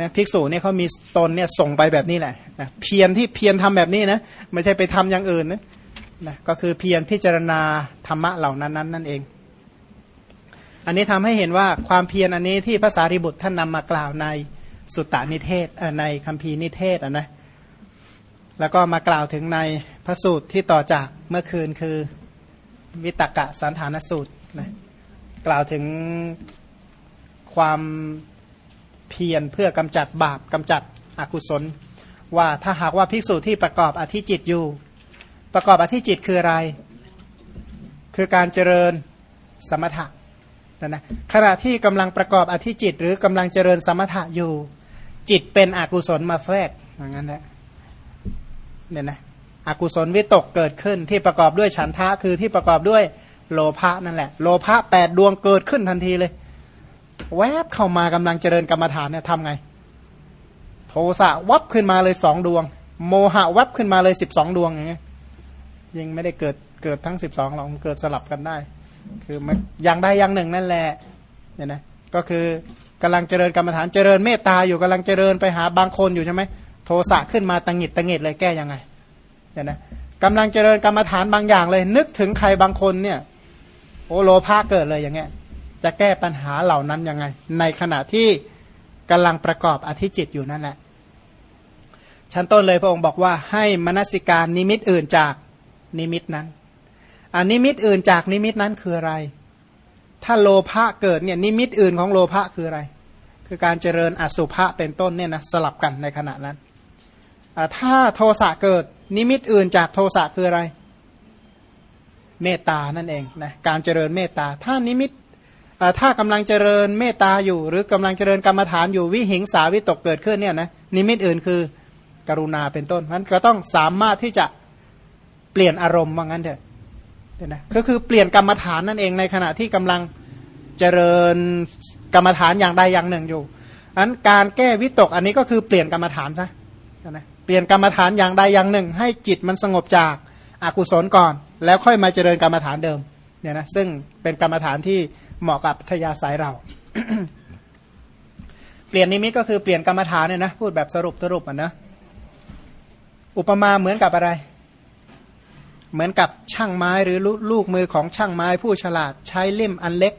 นะภิกษุเนี่ยเขามีตนเนี่ยส่งไปแบบนี้แหละนะเพียรที่เพียรทำแบบนี้นะไม่ใช่ไปทำอย่างอื่นนะนะก็คือเพียรพิจารณาธรรมะเหล่านั้นนั้นนั่นเอง อันนี้ทำให้เห็นว่าความเพียรอันนี้ที่ภาษาริบุตรท่านนำมากล่าวในสุตตานิเทศในคัมภีร์นิเทศนะแล้วก็มากล่าวถึงในพระสูตรที่ต่อจากเมื่อคืนคือวิตกะสันฐานสูตรนะกล่าวถึงความ เพียรเพื่อกำจัดบาปกำจัดอกุศล ว่าถ้าหากว่าภิกษุที่ประกอบอธิจิตอยู่ ประกอบอธิจิตคืออะไร คือการเจริญสมถะนะนะขณะที่กำลังประกอบอธิจิต หรือกำลังเจริญสมถะอยู่ จิตเป็นอกุศลมาแทรกอย่างนั้นแหละเนี่ยนะอกุศลวิตกเกิดขึ้นที่ประกอบด้วยฉันทะคือที่ประกอบด้วยโลภะนั่นแหละ โลภะแปดดวงเกิดขึ้นทันทีเลย แวบเข้ามากำลังเจริญกรรมฐานเนี่ยทำไง โทสะวับขึ้นมาเลยสองดวง โมหะวับขึ้นมาเลยสิบสองดวงอย่างเงี้ยยังไม่ได้เกิดเกิดทั้งสิบสองหรอกเกิดสลับกันได้ คือมันอย่างใดอย่างหนึ่งนั่นแหละเนี่ยนะก็คือกำลังเจริญกรรมฐานเจริญเมตตาอยู่กำลังเจริญไปหาบางคนอยู่ใช่ไหมโทสะขึ้นมาตังหิดตังหิดเลยแก้ยังไงเนี่ยนะกำลังเจริญกรรมฐานบางอย่างเลย นึกถึงใครบางคนเนี่ย โอโลภะเกิดเลยอย่างเงี้ย จะแก้ปัญหาเหล่านั้นยังไง ในขณะที่กำลังประกอบอธิจิตอยู่นั่นแหละ ชั้นต้นเลยพระองค์บอกว่าให้มนสิการนิมิตอื่นจากนิมิตนั้นอันนิมิตอื่นจากนิมิตนั้นคืออะไร ถ้าโลภะเกิดเนี่ยนิมิตอื่นของโลภะคืออะไร คือการเจริญอสุภะเป็นต้นเนี่ยนะสลับกันในขณะนั้นถ้าโทสะเกิดนิมิตอื่นจากโทสะคืออะไร เมตตานั่นเองนะการเจริญเมตตา ถ้านิมิต ถ้ากำลังเจริญเมตตาอยู่ หรือกำลังเจริญกรรมฐานอยู่วิหิงสาวิตกเกิดขึ้นเนี่ยนะนิมิตอื่นคือกรุณาเป็นต้นนั้นก็ต้องสามารถที่จะเปลี่ยนอารมณ์ว่างั้นเถอะนะก็คือเปลี่ยนกรรมฐานนั่นเองในขณะที่กำลังเจริญกรรมฐานอย่างใดอย่างหนึ่งอยู่อันการแก้วิตกอันนี้ก็คือเปลี่ยนกรรมฐานซะนะเปลี่ยนกรรมฐานอย่างใดอย่างหนึ่ง ให้จิตมันสงบจากอากุศลก่อน แล้วค่อยมาเจริญกรรมฐานเดิมเนี่ยนะซึ่งเป็นกรรมฐานที่ เหมาะกับทยาสายเรา เปลี่ยนนิมิตก็คือเปลี่ยนกรรมฐานเนี่ยนะพูดแบบสรุปสรุปอะนะอุปมาเหมือนกับอะไร เหมือนกับช่างไม้หรือลูกมือของช่างไม้ผู้ฉลาด ใช้ลิ่มอันเล็ก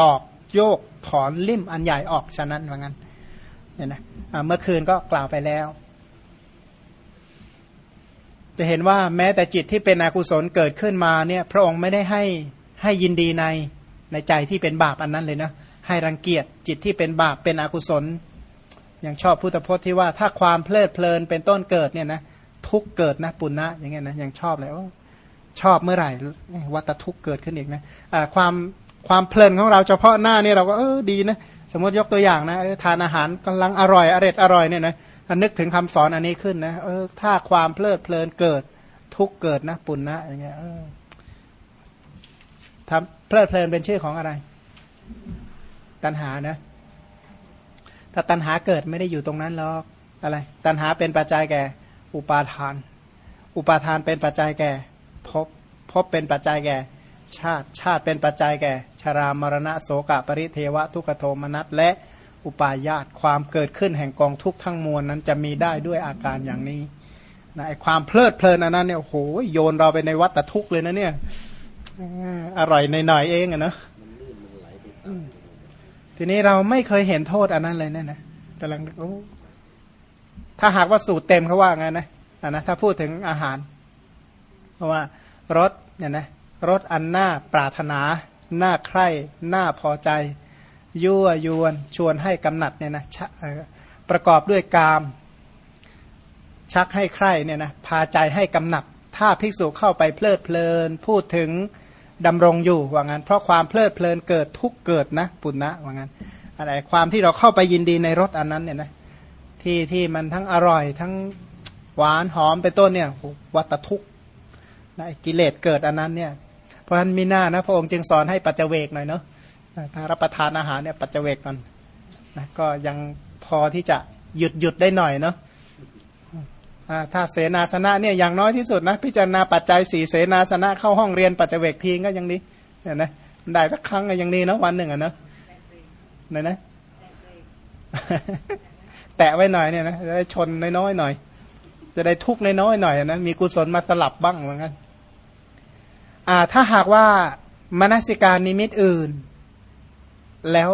ตอกโยกถอนลิ่มอันใหญ่ออกฉะนั้นว่างั้นเนี่ยนะเมื่อคืนก็กล่าวไปแล้ว จะเห็นว่าแม้แต่จิตที่เป็นอกุศลเกิดขึ้นมาเนี่ย พระองค์ไม่ได้ให้ให้ยินดีใน ในใจที่เป็นบาปอันนั้นเลยนะ ให้รังเกียจจิตที่เป็นบาปเป็นอกุศล อย่างชอบพุทธพจน์ที่ว่าถ้าความเพลิดเพลินเป็นต้นเกิดเนี่ยนะทุกเกิดนะปุณณะอย่างเงี้ยนะยังชอบเลยชอบเมื่อไหร่วัตทุกเกิดขึ้นอีกนะะความความเพลินของเราเฉพาะหน้านี่เราก็เออดีนะสมมติยกตัวอย่างนะทานอาหารกำลังอร่อยอร่อยอร่อยเนี่ยนะนึกถึงคำสอนอันนี้ขึ้นนะเออถ้าความเพลิดเพลินเกิดทุกเกิดนะปุณนะอย่างเงี้ยออทำ เพลิดเพลินเป็นชื่อของอะไร ตัณหานะ ถ้าตัณหาเกิดไม่ได้อยู่ตรงนั้นหรอกอะไร ตัณหาเป็นปัจจัยแก่ อุปาทาน อุปาทานเป็นปัจจัยแก่พบพบเป็นปัจจัยแก่ ชาติชาติเป็นปัจจัยแก่ ชรามรณะโสกะปริเทวะ ทุกขโทมนัสและอุปาญาตความเกิดขึ้นแห่งกองทุกข์ทั้งมวลนั้นจะมีได้ด้วยอาการอย่างนี้นะไอความเพลิดเพลินอันนั้นเนี่ยโอ้โหโยนเราไปในวัฏทุกข์เลยนะเนี่ย อร่อยหน่อยๆเองอะเนาะทีนี้เราไม่เคยเห็นโทษอันนั้นเลยเนี่ยนะกำลังโอ้ถ้าหากว่าสูตรเต็มเขาว่าไงนะอะนะถ้าพูดถึงอาหาร เพราะว่ารสเนี่ยนะรสอันน่าปรารถนา น่าใคร่ น่าพอใจ ยั่วยวนชวนให้กำหนัดเนี่ยนะประกอบด้วยกาม ชักให้ใคร่เนี่ยนะพาใจให้กำหนัดถ้าภิกษุเข้าไปเพลิดเพลิน พูดถึง ดำรงอยู่ว่างั้น เพราะความเพลิดเพลินเกิดทุกเกิดนะปุณณะว่างั้นอะไรความที่เราเข้าไปยินดีในรสอันนั้นเนี่ยนะที่ที่มันทั้งอร่อยทั้งหวานหอมเป็นต้นเนี่ยวัตทุกนะกิเลสเกิดอันนั้นเนี่ยเพราะฉะนั้นมีหน้านะพระองค์จึงสอนให้ปัจเจเวกหน่อยเนาะถ้ารับประทานอาหารเนี่ยปัจเจเวกก่อนนะก็ยังพอที่จะหยุดหยุดได้หน่อยเนาะ ถ้าเสนาสนะเนี่ยอย่างน้อยที่สุดนะพิจารณาปัจจัยสี่เสนาสนะเข้าห้องเรียนปัจเจเวกทีก็ยังดีเห็นไหมได้สักครั้งก็ยังดีนะวันหนึ่งอะเนะไหนนะแตะไว้หน่อยเนี่ยนะจะได้ชนน้อยๆหน่อย จะได้ทุกน้อยๆหน่อยนะมีกุศลมาสลับบ้างเหมือนกันอ่า ถ้าหากว่ามนสิการนิมิตอื่น แล้ว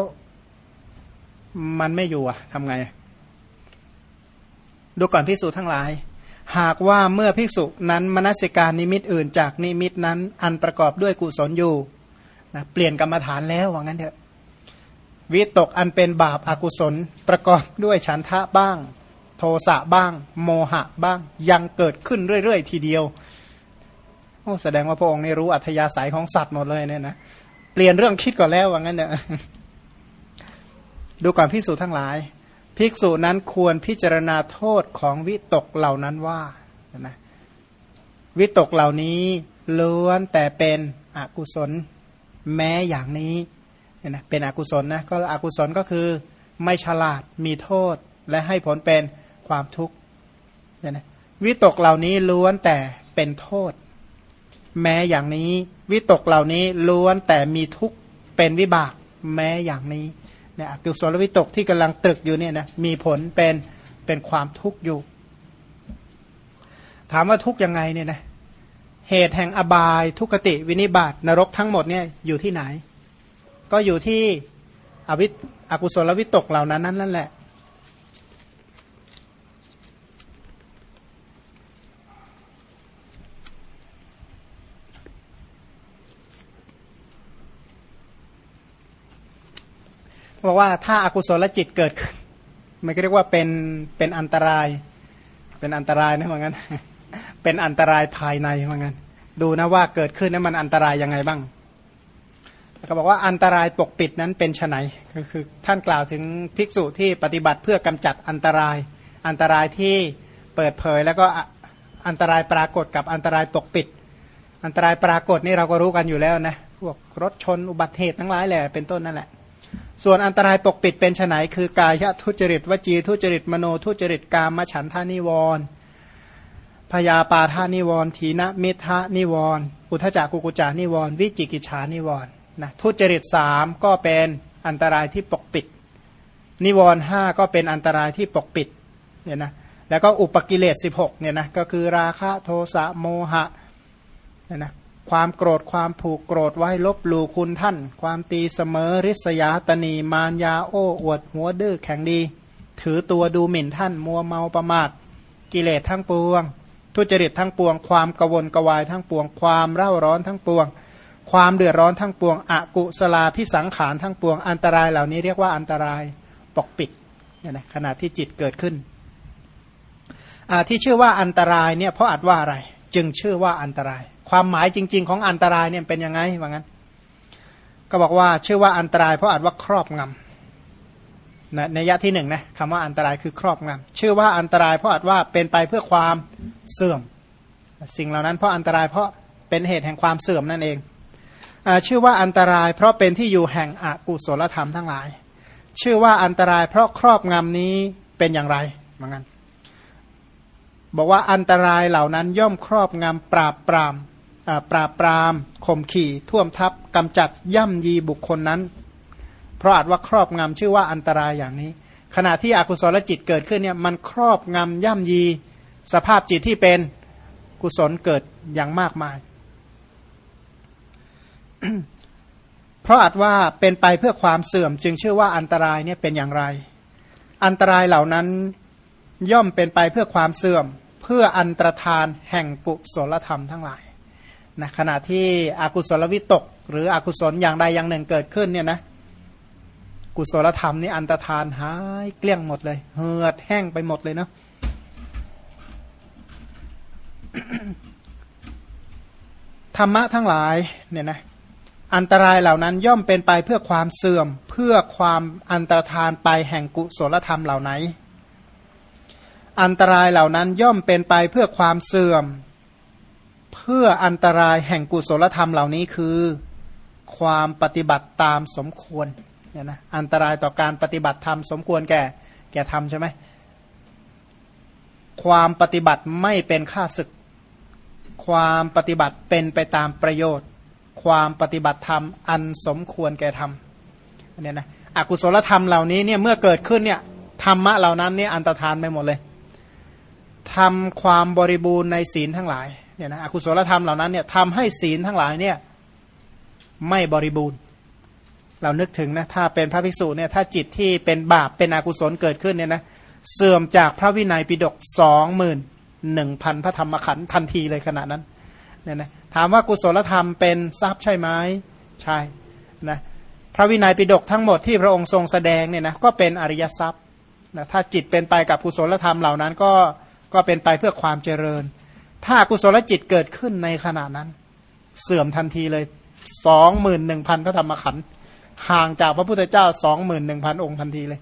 มันไม่อยู่อะทำไง ดูก่อนพิสูจน์ทั้งหลาย หากว่าเมื่อภิกษุนั้นมนสิการนิมิตอื่นจากนิมิตนั้นอันประกอบด้วยกุศลอยู่นะเปลี่ยนกรรมฐานแล้วว่างั้นเถอะวิตกอันเป็นบาปอากุศลประกอบด้วยฉันทะบ้าง โทสะบ้าง โมหะบ้าง ยังเกิดขึ้นเรื่อย ๆ ทีเดียวโอ้แสดงว่าพระองค์นี่รู้อัธยาศัยของสัตว์หมดเลยเนี่ยนะเปลี่ยนเรื่องคิดก่อนแล้วว่างั้นเนี่ยดูก่อนพิสูจทั้งหลาย ภิกษุนั้นควรพิจารณาโทษของวิตกเหล่านั้นว่านะวิตกเหล่านี้ล้วนแต่เป็นอกุศลแม้อย่างนี้เนี่ยนะเป็นอกุศลนะก็อกุศลก็คือไม่ฉลาดมีโทษและให้ผลเป็นความทุกข์เนี่ยนะวิตกเหล่านี้ล้วนแต่เป็นโทษ แม้อย่างนี้ วิตกเหล่านี้ล้วนแต่มีทุกข์เป็นวิบากแม้อย่างนี้ เนี่ยอกุศลวิตกที่กำลังตรึกอยู่เนี่ยนะมีผลเป็นเป็นความทุกข์อยู่ ถามว่าทุกข์ยังไงเนี่ยนะเหตุแห่งอบายทุกติวินิบาตนรกทั้งหมดเนี่ยอยู่ที่ไหน ก็อยู่ที่อวิอกุศลวิตกเหล่านั้นนั่นแหละ บอกว่าถ้าอากุศลจิตเกิดขึ้นมันก็เรียกว่าเป็นเป็นอันตราย เป็นอันตรายนะเหมือนกันเป็นอันตรายภายในเหมือนกันดูนะว่าเกิดขึ้นนั้นมันอันตรายยังไงบ้างก็บอกว่าอันตรายปกปิดนั้นเป็นไนก็คือท่านกล่าวถึงภิกษุที่ปฏิบัติเพื่อกำจัดอันตราย อันตรายที่เปิดเผยแล้วก็อันตรายปรากฏกับอันตรายปกปิด อันตรายปรากฏนี่เราก็รู้กันอยู่แล้วนะพวกรถชนอุบัติเหตุทั้งหลายแหละเป็นต้นนั่นแหละ ส่วนอันตรายปกปิดเป็นไนคือกายทุจริตวจีทุจริตมโนทุจริตกามฉันทานิวรพยาปาทานิวรทีนะมิทานิวรอุทจักกุกุจานิวรวิจิกิจฉานิวรนะทุจริตสามก็เป็นอันตรายที่ปกปิด นิวรห้าก็เป็นอันตรายที่ปกปิดเนี่ยนะแล้วก็อุปกิเลสสิบหกเนี่ยนะก็คือราคะโทสะโมหะเนี่ยนะ ความโกรธความผูกโกรธไว้ลบลูคุณท่าน ความตีเสมอริษยาตนีมารยาโอ้อวดหัวดื้อแข็งดี ถือตัวดูหมิ่นท่าน มัวเมาประมาทกิเลสทั้งปวง ทุจริตทั้งปวง ความกวนกวายทั้งปวง ความเร่าร้อนทั้งปวง ความเดือดร้อนทั้งปวงอกุศลาพิสังขารทั้งปวง อันตรายเหล่านี้เรียกว่าอันตรายปกปิดเนี่ยนะขณะที่จิตเกิดขึ้นที่ชื่อว่าอันตรายเนี่ยเพราะอัดว่าอะไร จึงชื่อว่าอันตราย ความหมายจริง ๆ ของอันตรายเนี่ยเป็นยังไงว่างั้น ก็บอกว่าชื่อว่าอันตรายเพราะอัดว่าครอบงำนะในยะที่หนึ่งนะคำว่าอันตรายคือครอบงำชื่อว่าอันตรายเพราะอัดว่าเป็นไปเพื่อความเสื่อม สิ่งเหล่านั้นเพราะอันตรายเพราะเป็นเหตุแห่งความเสื่อมนั่นเองชื่อว่าอันตรายเพราะเป็นที่อยู่แห่งอกุศลธรรมทั้งหลาย ชื่อว่าอันตรายเพราะครอบงำนี้เป็นอย่างไรเหมือนกันบอกว่าอันตรายเหล่านั้นย่อมครอบงำปราบปราม ปราบปรามข่มขี่ท่วมทับกำจัดย่ำยีบุคคลนั้น เพราะอาจว่าครอบงำชื่อว่าอันตรายอย่างนี้ ขณะที่อกุศลจิตเกิดขึ้นเนี่ยมันครอบงำย่ำยี สภาพจิตที่เป็นกุศลเกิดอย่างมากมาย เพราะอาจว่าเป็นไปเพื่อความเสื่อมจึงชื่อว่าอันตรายเนี่ยเป็นอย่างไร อันตรายเหล่านั้นย่อมเป็นไปเพื่อความเสื่อม เพื่ออันตรธานแห่งกุศลธรรมทั้งหลาย นะขณะที่อากุศลวิตก หรืออกุศลอย่างใดอย่างหนึ่งเกิดขึ้นเนี่ยนะกุศลธรรมนี่อันตรธานหายเกลี้ยงหมดเลย เหือดแห้งไปหมดเลยเนาะธรรมะทั้งหลายเนี่ยนะอันตรายเหล่านั้นย่อมเป็นไปเพื่อความเสื่อมเพื่อความอันตรธานไปแห่งกุศลธรรมเหล่าไหน อันตรายเหล่านั้นย่อมเป็นไปเพื่อความเสื่อม พื่ออันตรายแห่งกุศลธรรมเหล่านี้คือ ความปฏิบัติตามสมควรเนี่ยนะอันตรายต่อการปฏิบัติธรรมสมควรแก่แก่ธรรมใช่ไหมความปฏิบัติไม่เป็นค่าศึก ความปฏิบัติเป็นไปตามประโยชน์ ความปฏิบัติธรรมอันสมควรแก่ธรรมอันนี้นะอกุศลธรรมเหล่านี้เนี่ยเมื่อเกิดขึ้นเนี่ยธรรมะเหล่านั้นเนี่ยอันตรธานไปหมดเลยทำความบริบูรณ์ในศีลทั้งหลาย เนี่ยนะอกุศลธรรมเหล่านั้นเนี่ยทำให้ศีลทั้งหลายเนี่ยไม่บริบูรณ์ เรานึกถึงนะถ้าเป็นพระภิกษุเนี่ยถ้าจิตที่เป็นบาปเป็นอกุศลเกิดขึ้นเนี่ยนะเสื่อมจากพระวินัยปิฎกสองหมื่นหนึ่งพันพระธรรมขันธ์ทันทีเลยขณะนั้นเนี่ยนะถามว่ากุศลธรรมเป็นทรัพย์ใช่ไหมใช่นะพระวินัยปิฎกทั้งหมดที่พระองค์ทรงแสดงเนี่ยนะก็เป็นอริยทรัพย์นะถ้าจิตเป็นไปกับกุศลธรรมเหล่านั้นก็ก็เป็นไปเพื่อความเจริญ ถ้ากุศลจิตเกิดขึ้นในขณะนั้น เสื่อมทันทีเลยสองหมื่นหนึ่งพันพระธรรมขันธ์ห่างจากพระพุทธเจ้าสองหมื่นหนึ่งพันองค์ทันทีเลย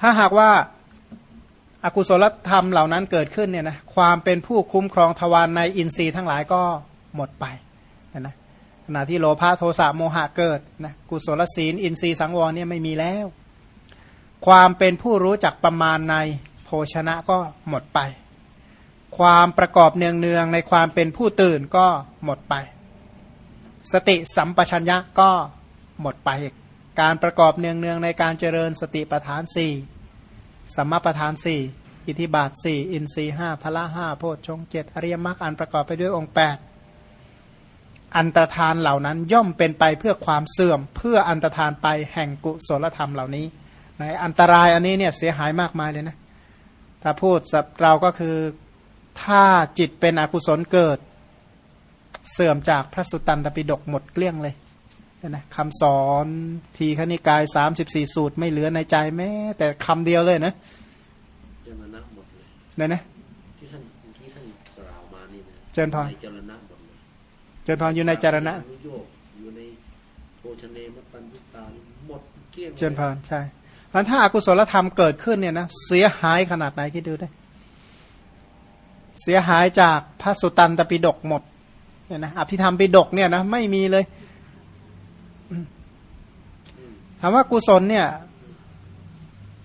ถ้าหากว่าอากุศลธรรมเหล่านั้นเกิดขึ้นเนี่ยนะความเป็นผู้คุ้มครองทวารในอินทรีย์ทั้งหลายก็หมดไปนะขณะที่โลภะโทสะโมหะเกิดนะกุศลศีลอินทรีย์สังวรเนี่ยไม่มีแล้ว ความเป็นผู้รู้จักประมาณในโภชนะก็หมดไป ความประกอบเนืองเนืองในความเป็นผู้ตื่นก็หมดไป สติสัมปชัญญะก็หมดไปการประกอบเนืองๆในการเจริญสติปัฏฐานสี่สัมมาปัฏฐานสี่อิทิบาทสี่อินทรีห้าพละห้าโพชฌงเจ็ดอริยมรรคอันประกอบไปด้วยองค์แปดอันตรธานเหล่านั้นย่อมเป็นไปเพื่อความเสื่อมเพื่ออันตรธานไปแห่งกุศลธรรมเหล่านี้ในอันตรายอันนี้เนี่ยเสียหายมากมายเลยนะ ถ้าพูดสับเราก็คือ ถ้าจิตเป็นอกุศลเกิด เสื่อมจากพระสุตตันตปิฎกหมดเกลี้ยงเลยนะคำสอนทีขณิกายสามสิบสี่สูตรไม่เหลือในใจแม้ แต่คำเดียวเลยนะเจรณะหมดเลยเนี่ยนะที่ท่านที่ท่านกล่าวมานี่นะเจริญพรเจรณะหมดเลยเจริญพรอยู่ในจารณะอยู่ในโภชเนมปันทุตาหมดเกลี้ยงเจริญพรใช่เพราะถ้าอากุศลธรรมเกิดขึ้นเนี่ยนะเสียหายขนาดไหนคิดดูได้ เสียหายจากพระสุตันตปิฎกหมดเนี่ยนะอภิธรรมปิฎกเนี่ยนะไม่มีเลยถามว่ากุศลเนี่ย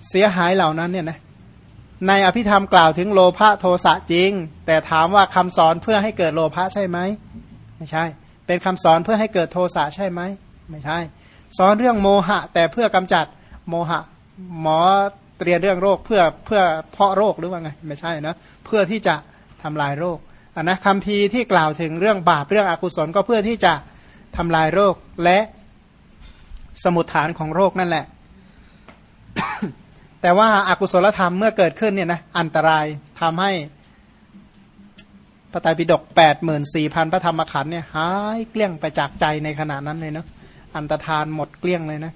เสียหายเหล่านั้นเนี่ยนะในอภิธรรมกล่าวถึงโลภะโทสะจริง แต่ถามว่าคำสอนเพื่อให้เกิดโลภะใช่ไหมไม่ใช่ เป็นคำสอนเพื่อให้เกิดโทสะใช่ไหมไม่ใช่ สอนเรื่องโมหะ แต่เพื่อกำจัดโมหะ หมอเตรียมเรื่องโรคเพื่อเพื่อเพาะโรคหรือว่าไง ไม่ใช่นะเพื่อที่จะ ทำลายโรคอันนะคำพีที่กล่าวถึงเรื่องบาปเรื่องอกุศลก็เพื่อที่จะทำลายโรคและสมุดฐานของโรคนั่นแหละ แต่ว่าอากุศลธรรมเมื่อเกิดขึ้นเนี่ยนะอันตรายทำให้พระไตรปิฎกแปดหมื่นสี่พันพระธรรมขันธ์เนี่ยหายเกลี้ยงไปจากใจในขณะนั้นเลยเนาะอันตรธานหมดเกลี้ยงเลยนะ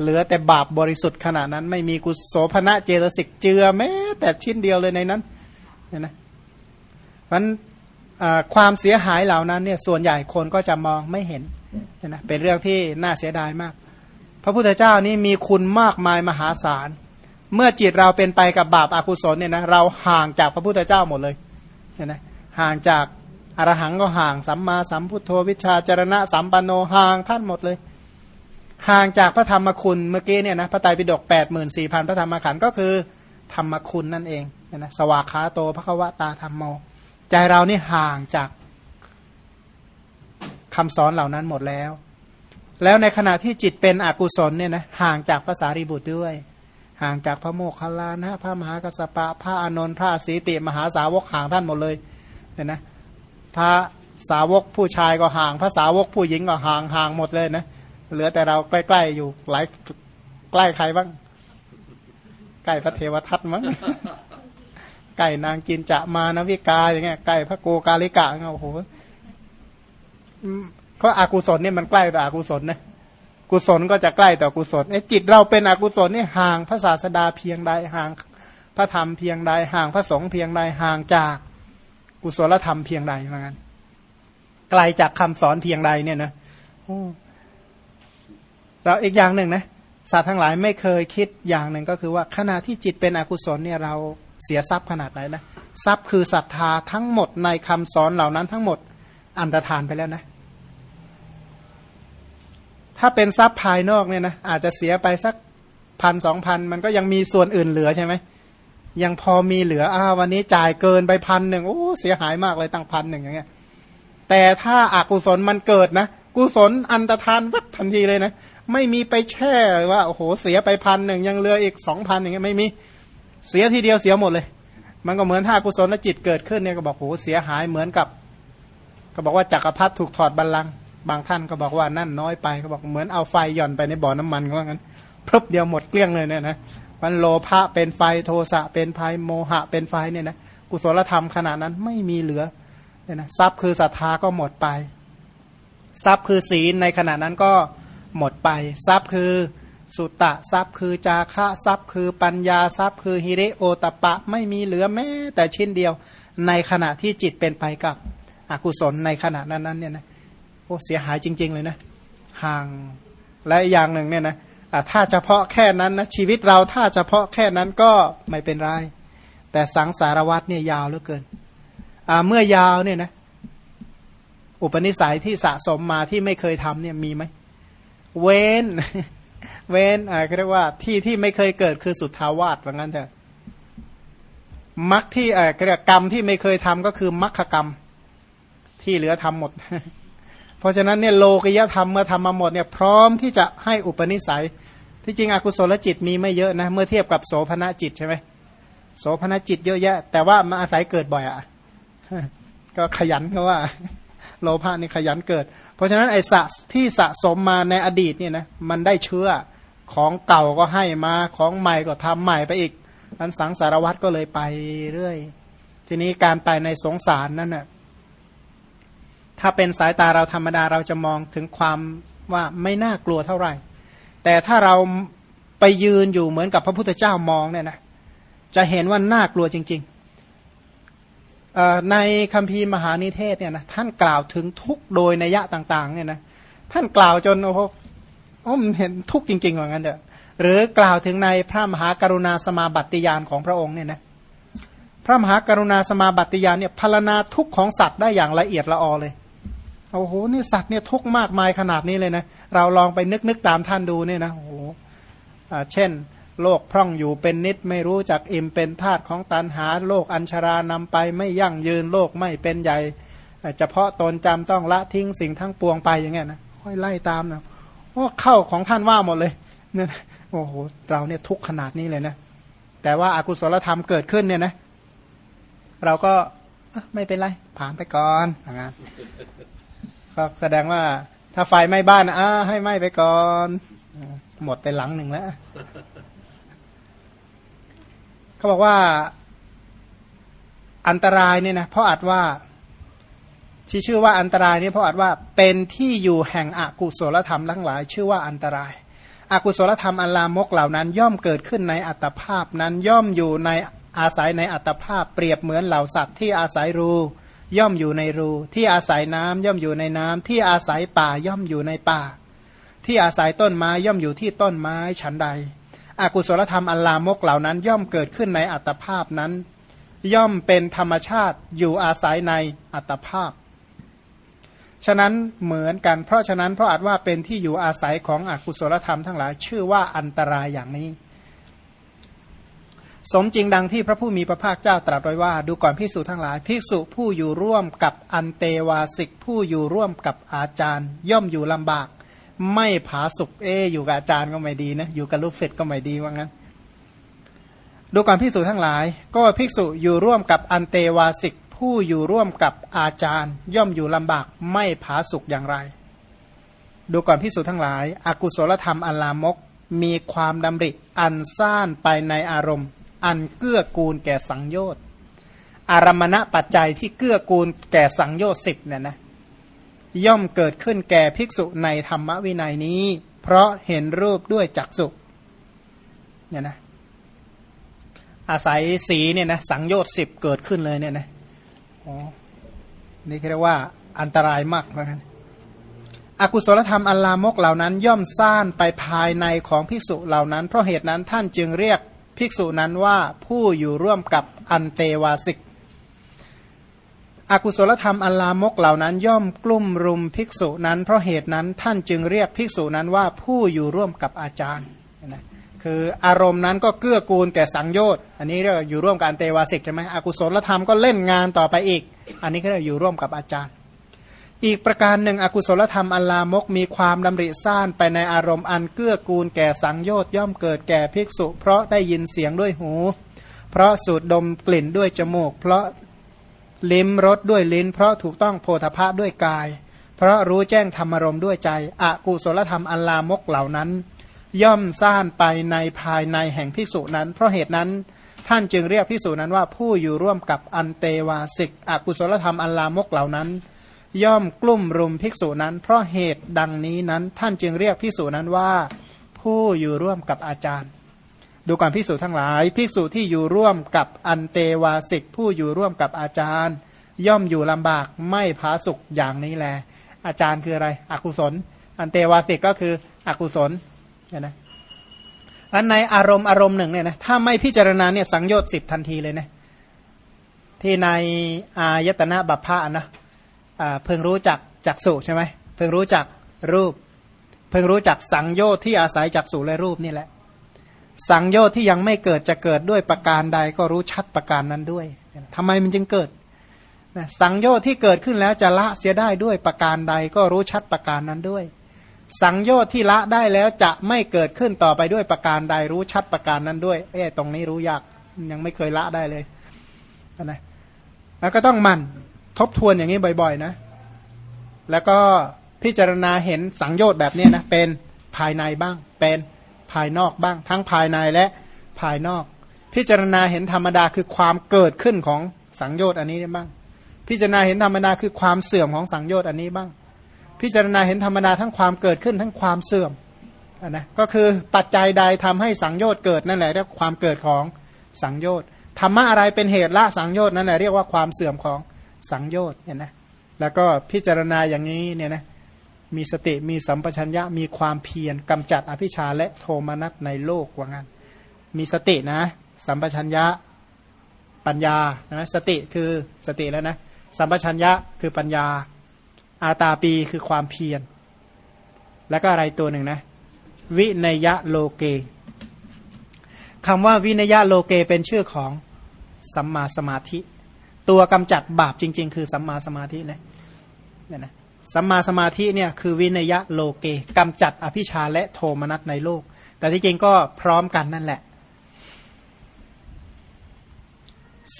เหลือแต่บาปบริสุทธิ์ขณะนั้น ไม่มีกุศโสภณะเจตสิกเจือแม้แต่ชิ้นเดียวเลยในนั้นเนี่ยนะ เพราะความเสียหายเหล่านั้นเนี่ยส่วนใหญ่คนก็จะมองไม่เห็นนะเป็นเรื่องที่น่าเสียดายมาก พระพุทธเจ้านี่มีคุณมากมายมหาศาล เมื่อจิตเราเป็นไปกับบาปอากุศลเนี่ยนะเราห่างจากพระพุทธเจ้าหมดเลยเห็นไหมห่างจากอรหังก็ห่างสัมมาสัมพุทโธวิชาจารณะสัมปันโนห่างท่านหมดเลย ห่างจากพระธรรมคุณเมื่อกี้เนี่ยนะพระไตรปิฎกแปดหมื่นสี่พันพระธรรมขันธ์ก็คือธรรมคุณนั่นเองนะสวากขาโตพระควตาธรรมโม ใจเรานี่ห่างจากคำสอนเหล่านั้นหมดแล้ว แล้วในขณะที่จิตเป็นอกุศลเนี่ยนะห่างจากภาษารีบุตรด้วย ห่างจากพระโมคคัลลานะพระมหากัสสปะ พระอานนท์พระสีติมหาสาวกห่างท่านหมดเลยเห็นนะพระสาวกผู้ชายก็ห่างพระสาวกผู้หญิงก็ห่างห่างหมดเลยนะเหลือแต่เราใกล้ๆอยู่หลายใกล้ใครบ้าง ใกล้พระเทวทัตมั้ง ใกล้นางกินจะมานวิกาอย่างเงี้ยใกล้พระโกกาลิกะโอ้โหก็อากุศลเนี่ยมันใกล้ต่ออากุศลนะกุศลก็จะใกล้ต่อกุศลไอ้จิตเราเป็นอกุศลนี่ห่างพระศาสดาเพียงใดห่างพระธรรมเพียงใดห่างพระสงฆ์เพียงใดห่างจากกุศลธรรมเพียงใดเหมือนกันไกลจากคำสอนเพียงใดเนี่ยนะเราอีกอย่างหนึ่งนะสัตว์ทั้งหลายไม่เคยคิดอย่างหนึ่งก็คือว่าขณะที่จิตเป็นอกุศลเนี่ยเรา เสียทรัพย์ขนาดไหนนะทรัพย์คือศรัทธาทั้งหมดในคำสอนเหล่านั้นทั้งหมดอันตรธานไปแล้วนะ ถ้าเป็นทรัพย์ภายนอกเนี่ยนะอาจจะเสียไปสักพันสองพันมันก็ยังมีส่วนอื่นเหลือใช่ไหมยังพอมีเหลืออ้าวันนี้จ่ายเกินไปพันหนึ่งโอ้เสียหายมากเลยตั้งพันหนึ่งอย่างเงี้ยแต่ถ้าอากุศลมันเกิดนะ กุศลอันตรธานวัดทันทีเลยนะ ไม่มีไปแช่ว่าโอ้โหเสียไปพันหนึ่งยังเหลืออีกสองพันอย่างเงี้ยไม่มี เสียทีเดียวเสียหมดเลย มันก็เหมือนถ้ากุศลจิตเกิดขึ้นเนี่ยก็บอกโอ้โหเสียหายเหมือนกับ ก็บอกว่าจักรพรรดิถูกถอดบัลลังก์บางท่านก็บอกว่านั่นน้อยไปเขาบอกเหมือนเอาไฟหย่อนไปในบ่อน้ำมันก็ว่างั้นพรบเดียวหมดเกลี้ยงเลยเนี่ยนะมันโลภะเป็นไฟโทสะเป็นไฟโมหะเป็นไฟเนี่ยนะกุศลธรรมขนาดนั้นไม่มีเหลือเนี่ยนะทรัพย์คือศรัทธาก็หมดไป ทรัพย์คือศีลในขณะนั้นก็หมดไป ทรัพย์คือ สุตตะทรัพย์ คือจาคะทรัพย์ คือปัญญาทรัพย์ คือฮิริโอตปะไม่มีเหลือแม้แต่ชิ้นเดียว ในขณะที่จิตเป็นไปกับอกุศลในขณะนั้นนั้นเนี่ยนะโอ้เสียหายจริง ๆ เลยนะห่างและอย่างหนึ่งเนี่ยนะถ้าเฉพาะแค่นั้นนะชีวิตเราถ้าเฉพาะแค่นั้นก็ไม่เป็นไร แต่สังสารวัตเนี่ยยาวเหลือเกินเมื่อยาวเนี่ยนะอุปนิสัยที่สะสมมาที่ไม่เคยทำเนี่ยมีไหมเว้น เว้นอ่าเรียกว่าที่ที่ไม่เคยเกิดคือสุทธาวาสว่างั้นเถอะมักที่อ่าเรียกกรรมที่ไม่เคยทำก็คือมัคคกรรม ที่เหลือทำหมด เพราะฉะนั้นเนี่ยโลกิยธรรมเมื่อทำมาหมดเนี่ยพร้อมที่จะให้อุปนิสัย ที่จริงอกุศลจิตมีไม่เยอะนะ เมื่อเทียบกับโสภณจิตใช่ไหมโสภณจิตเยอะแยะ แต่ว่ามาอาศัยเกิดบ่อยอะ่ะ ก็ขยันเขาว่า โลภะนี่ขยันเกิด เพราะฉะนั้นไอ้สะที่สะสมมาในอดีตเนี่ยนะมันได้เชื้อของเก่าก็ให้มาของใหม่ก็ทำใหม่ไปอีกอันสังสารวัตรก็เลยไปเรื่อย ทีนี้การไปในสงสารนั่นน่ะถ้าเป็นสายตาเราธรรมดาเราจะมองถึงความว่าไม่น่ากลัวเท่าไหร่ แต่ถ้าเราไปยืนอยู่เหมือนกับพระพุทธเจ้ามองเนี่ยนะจะเห็นว่าน่ากลัวจริง ๆ ในคัมภีร์มหานิเทศเนี่ยนะท่านกล่าวถึงทุกโดยนัยยะต่างๆเนี่ยนะท่านกล่าวจนโอ้โหผมเห็นทุกจริงๆว่างั้นเถอะหรือกล่าวถึงในพระมหากรุณาสมาบัติยานของพระองค์เนี่ยนะพระมหากรุณาสมาบัติยานเนี่ยพารณาทุกของสัตว์ได้อย่างละเอียดละออเลยโอ้โหนี่สัตว์เนี่ยทุกมากมายขนาดนี้เลยนะเราลองไปนึกนึกตามท่านดูเนี่ยนะโอ้โหเช่น โลกพร่องอยู่เป็นนิดไม่รู้จักอิ่มเป็นธาตุของตันหา โลกอัญชารานำไปไม่ยั่งยืนโลกไม่เป็นใหญ่เฉพาะตนจำต้องละทิ้งสิ่งทั้งปวงไปอย่างเงี้ยนะค่อยไล่ตามนะว่าเข้าของท่านว่าหมดเลยเนี่ยโอ้โหเราเนี่ยทุกขนาดนี้เลยนะ แต่ว่าอากุศลธรรมเกิดขึ้นเนี่ยนะ เราก็ไม่เป็นไรผ่านไปก่อนอย่างนั้นก็แสดงว่าถ้าไฟไหม้บ้านอ่าให้ไหม้ไปก่อน หมดไปหลังหนึ่งแล้ว เขาบอกว่าอันตรายเนี่ยนะเพราะอาจว่าที่ชื่อว่าอันตรายนี่เพราะอาจว่าเป็นที่อยู่แห่งอกุศลธรรมทั้งหลาย ชื่อว่าอันตรายอากุศลธรรมอัลลามกเหล่านั้น ย่อมเกิดขึ้นในอัตภาพนั้นย่อมอยู่ในอาศัยในอัตภาพเปรียบเหมือนเหล่าสัตว์ที่อาศัยรู ย่อมอยู่ในรู ที่อาศัยน้ำย่อมอยู่ในน้ำที่อาศัยป่าย่อมอยู่ในป่า ที่อาศัยต้นไม้ย่อมอยู่ที่ต้นไม้ฉันใด อากุศลธรรมอัลลามกเหล่านั้น ย่อมเกิดขึ้นในอัตภาพนั้น ย่อมเป็นธรรมชาติอยู่อาศัยในอัตภาพ ฉะนั้นเหมือนกันเพราะฉะนั้นเพราะอาจว่าเป็นที่อยู่อาศัยของอกุศลธรรมทั้งหลายชื่อว่าอันตรายอย่างนี้ สมจริงดังที่พระผู้มีพระภาคเจ้าตรัสไว้ว่า ดูก่อนภิกษุทั้งหลายภิกษุผู้อยู่ร่วมกับอันเตวาสิกผู้อยู่ร่วมกับอาจารย์ ย่อมอยู่ลำบาก ไม่ผาสุกเอ อยู่กับอาจารย์ก็ไม่ดีนะอยู่กับลูกศิษย์ก็ไม่ดีว่างั้น ดูก่อนภิกษุทั้งหลาย ก็ภิกษุอยู่ร่วมกับอันเตวาสิกผู้อยู่ร่วมกับอาจารย์ ย่อมอยู่ลำบากไม่ผาสุกอย่างไร ดูก่อนภิกษุทั้งหลายอากุศลธรรมอันลามก มีความดำริอันซ่านไปในอารมณ์ อันเกื้อกูลแก่สังโยชน์อารมณะปัจจัยที่เกื้อกูลแก่สังโยชน์สิบเนี่ยนะ ย่อมเกิดขึ้นแก่ภิกษุในธรรมวินัยนี้ เพราะเห็นรูปด้วยจักษุเนี่ยนะอาศัยสีเนี่ยนะสังโยชน์สิบเกิดขึ้นเลยเนี่ยนะอ๋อนี่เรียกว่าอันตรายมากเหมือนกันอกุศลธรรมอัลลามกเหล่านั้นย่อมซ่านไปภายในของภิกษุเหล่านั้น เพราะเหตุนั้นท่านจึงเรียกภิกษุนั้นว่าผู้อยู่ร่วมกับอันเตวาสิก อกุศลธรรมอัลลามกเหล่านั้นย่อมกลุ่มรุมภิกษุนั้น เพราะเหตุนั้นท่านจึงเรียกภิกษุนั้นว่าผู้อยู่ร่วมกับอาจารย์นะคืออารมณ์นั้นก็เกื้อกูลแก่สังโยชน์อันนี้เรียกอยู่ร่วมกับอันเตวาสิกใช่ไหมอกุศลธรรมก็เล่นงานต่อไปอีก อันนี้ก็เรียกอยู่ร่วมกับอาจารย์ อีกประการหนึ่งอกุศลธรรมอัลลามกมีความดำริซ่านไปในอารมณ์อันเกื้อกูลแก่สังโยชน์ย่อมเกิดแก่ภิกษุ เพราะได้ยินเสียงด้วยหู เพราะสูดดมกลิ่นด้วยจมูก เพราะ ลิ้มรสด้วยลิ้น เพราะถูกต้องโพธภะด้วยกาย เพราะรู้แจ้งธรรมรมด้วยใจอกุศลธรรมอัลลามกเหล่านั้น ย่อมซ่านไปในภายในแห่งภิกษุนั้น เพราะเหตุนั้นท่านจึงเรียกภิกษุนั้นว่าผู้อยู่ร่วมกับอันเตวาสิกอกุศลธรรมอัลลามกเหล่านั้น ย่อมกลุ่มรุมภิกษุนั้น เพราะเหตุดังนี้นั้น ท่านจึงเรียกภิกษุนั้นว่า ผู้อยู่ร่วมกับอาจารย์ ดูก่อนภิกษุทั้งหลาย ภิกษุที่อยู่ร่วมกับอันเตวาสิกผู้อยู่ร่วมกับอาจารย์ ย่อมอยู่ลำบากไม่ผาสุกอย่างนี้แล อาจารย์คืออะไร อกุศล อันเตวาสิกก็คืออกุศลเห็นไหมอันในอารมณ์อารมณ์หนึ่งเนี่ยนะถ้าไม่พิจารณาเนี่ยสังโยชน์สิบทันทีเลยนะที่ในอายตนะบัพพะนะเพิ่งรู้จักจักสุใช่ไหมเพิ่งรู้จักรูป เพิ่งรู้จักสังโยชน์ที่อาศัยจักสุและรูปนี่แหละ สังโยชน์ที่ยังไม่เกิดจะเกิดด้วยประการใดก็รู้ชัดประการนั้นด้วยทำไมมันจึงเกิดนะสังโยชน์ที่เกิดขึ้นแล้วจะละเสียได้ด้วยประการใดก็รู้ชัดประการนั้นด้วย สังโยชน์ที่ละได้แล้วจะไม่เกิดขึ้นต่อไปด้วยประการใดรู้ชัดประการนั้นด้วย เอ๊ะตรงนี้รู้ยากยังไม่เคยละได้เลยนะแล้วก็ต้องมันทบทวนอย่างนี้บ่อยๆนะ แล้วก็พิจารณาเห็นสังโยชน์แบบนี้นะเป็นภายในบ้างเป็น ภายนอกบ้าง ทั้งภายในและภายนอก พิจารณาเห็นธรรมดาคือความเกิดขึ้นของสังโยชน์อันนี้บ้าง พิจารณาเห็นธรรมดาคือความเสื่อมของสังโยชน์อันนี้บ้าง พิจารณาเห็นธรรมดาทั้งความเกิดขึ้นทั้งความเสื่อมนะก็คือปัจจัยใดทำให้สังโยชน์เกิดนั่นแหละเรียกความเกิดของสังโยชน์ธรรมะอะไรเป็นเหตุละสังโยชน์นั่นแหละเรียกว่าความเสื่อมของสังโยชน์เนี่ยนะแล้วก็พิจารณาอย่างนี้เนี่ยนะ มีสติมีสัมปชัญญะมีความเพียรกำจัดอภิชาและโทมนัสในโลกว่างั้น มีสตินะ สัมปชัญญะปัญญานะสติคือสติแล้วนะสัมปชัญญะคือปัญญา อาตาปีคือความเพียร แล้วก็อะไรตัวหนึ่งนะ วินยะโลเกคำว่าวินยะโลเกเป็นชื่อของสัมมาสมาธิ ตัวกำจัดบาปจริง ๆ คือสัมมาสมาธินะเนี่ยนะ สัมมาสมาธิเนี่ยคือวินยะโลเกกำจัดอภิชาและโทมนัสในโลก แต่ที่จริงก็พร้อมกันนั่นแหละ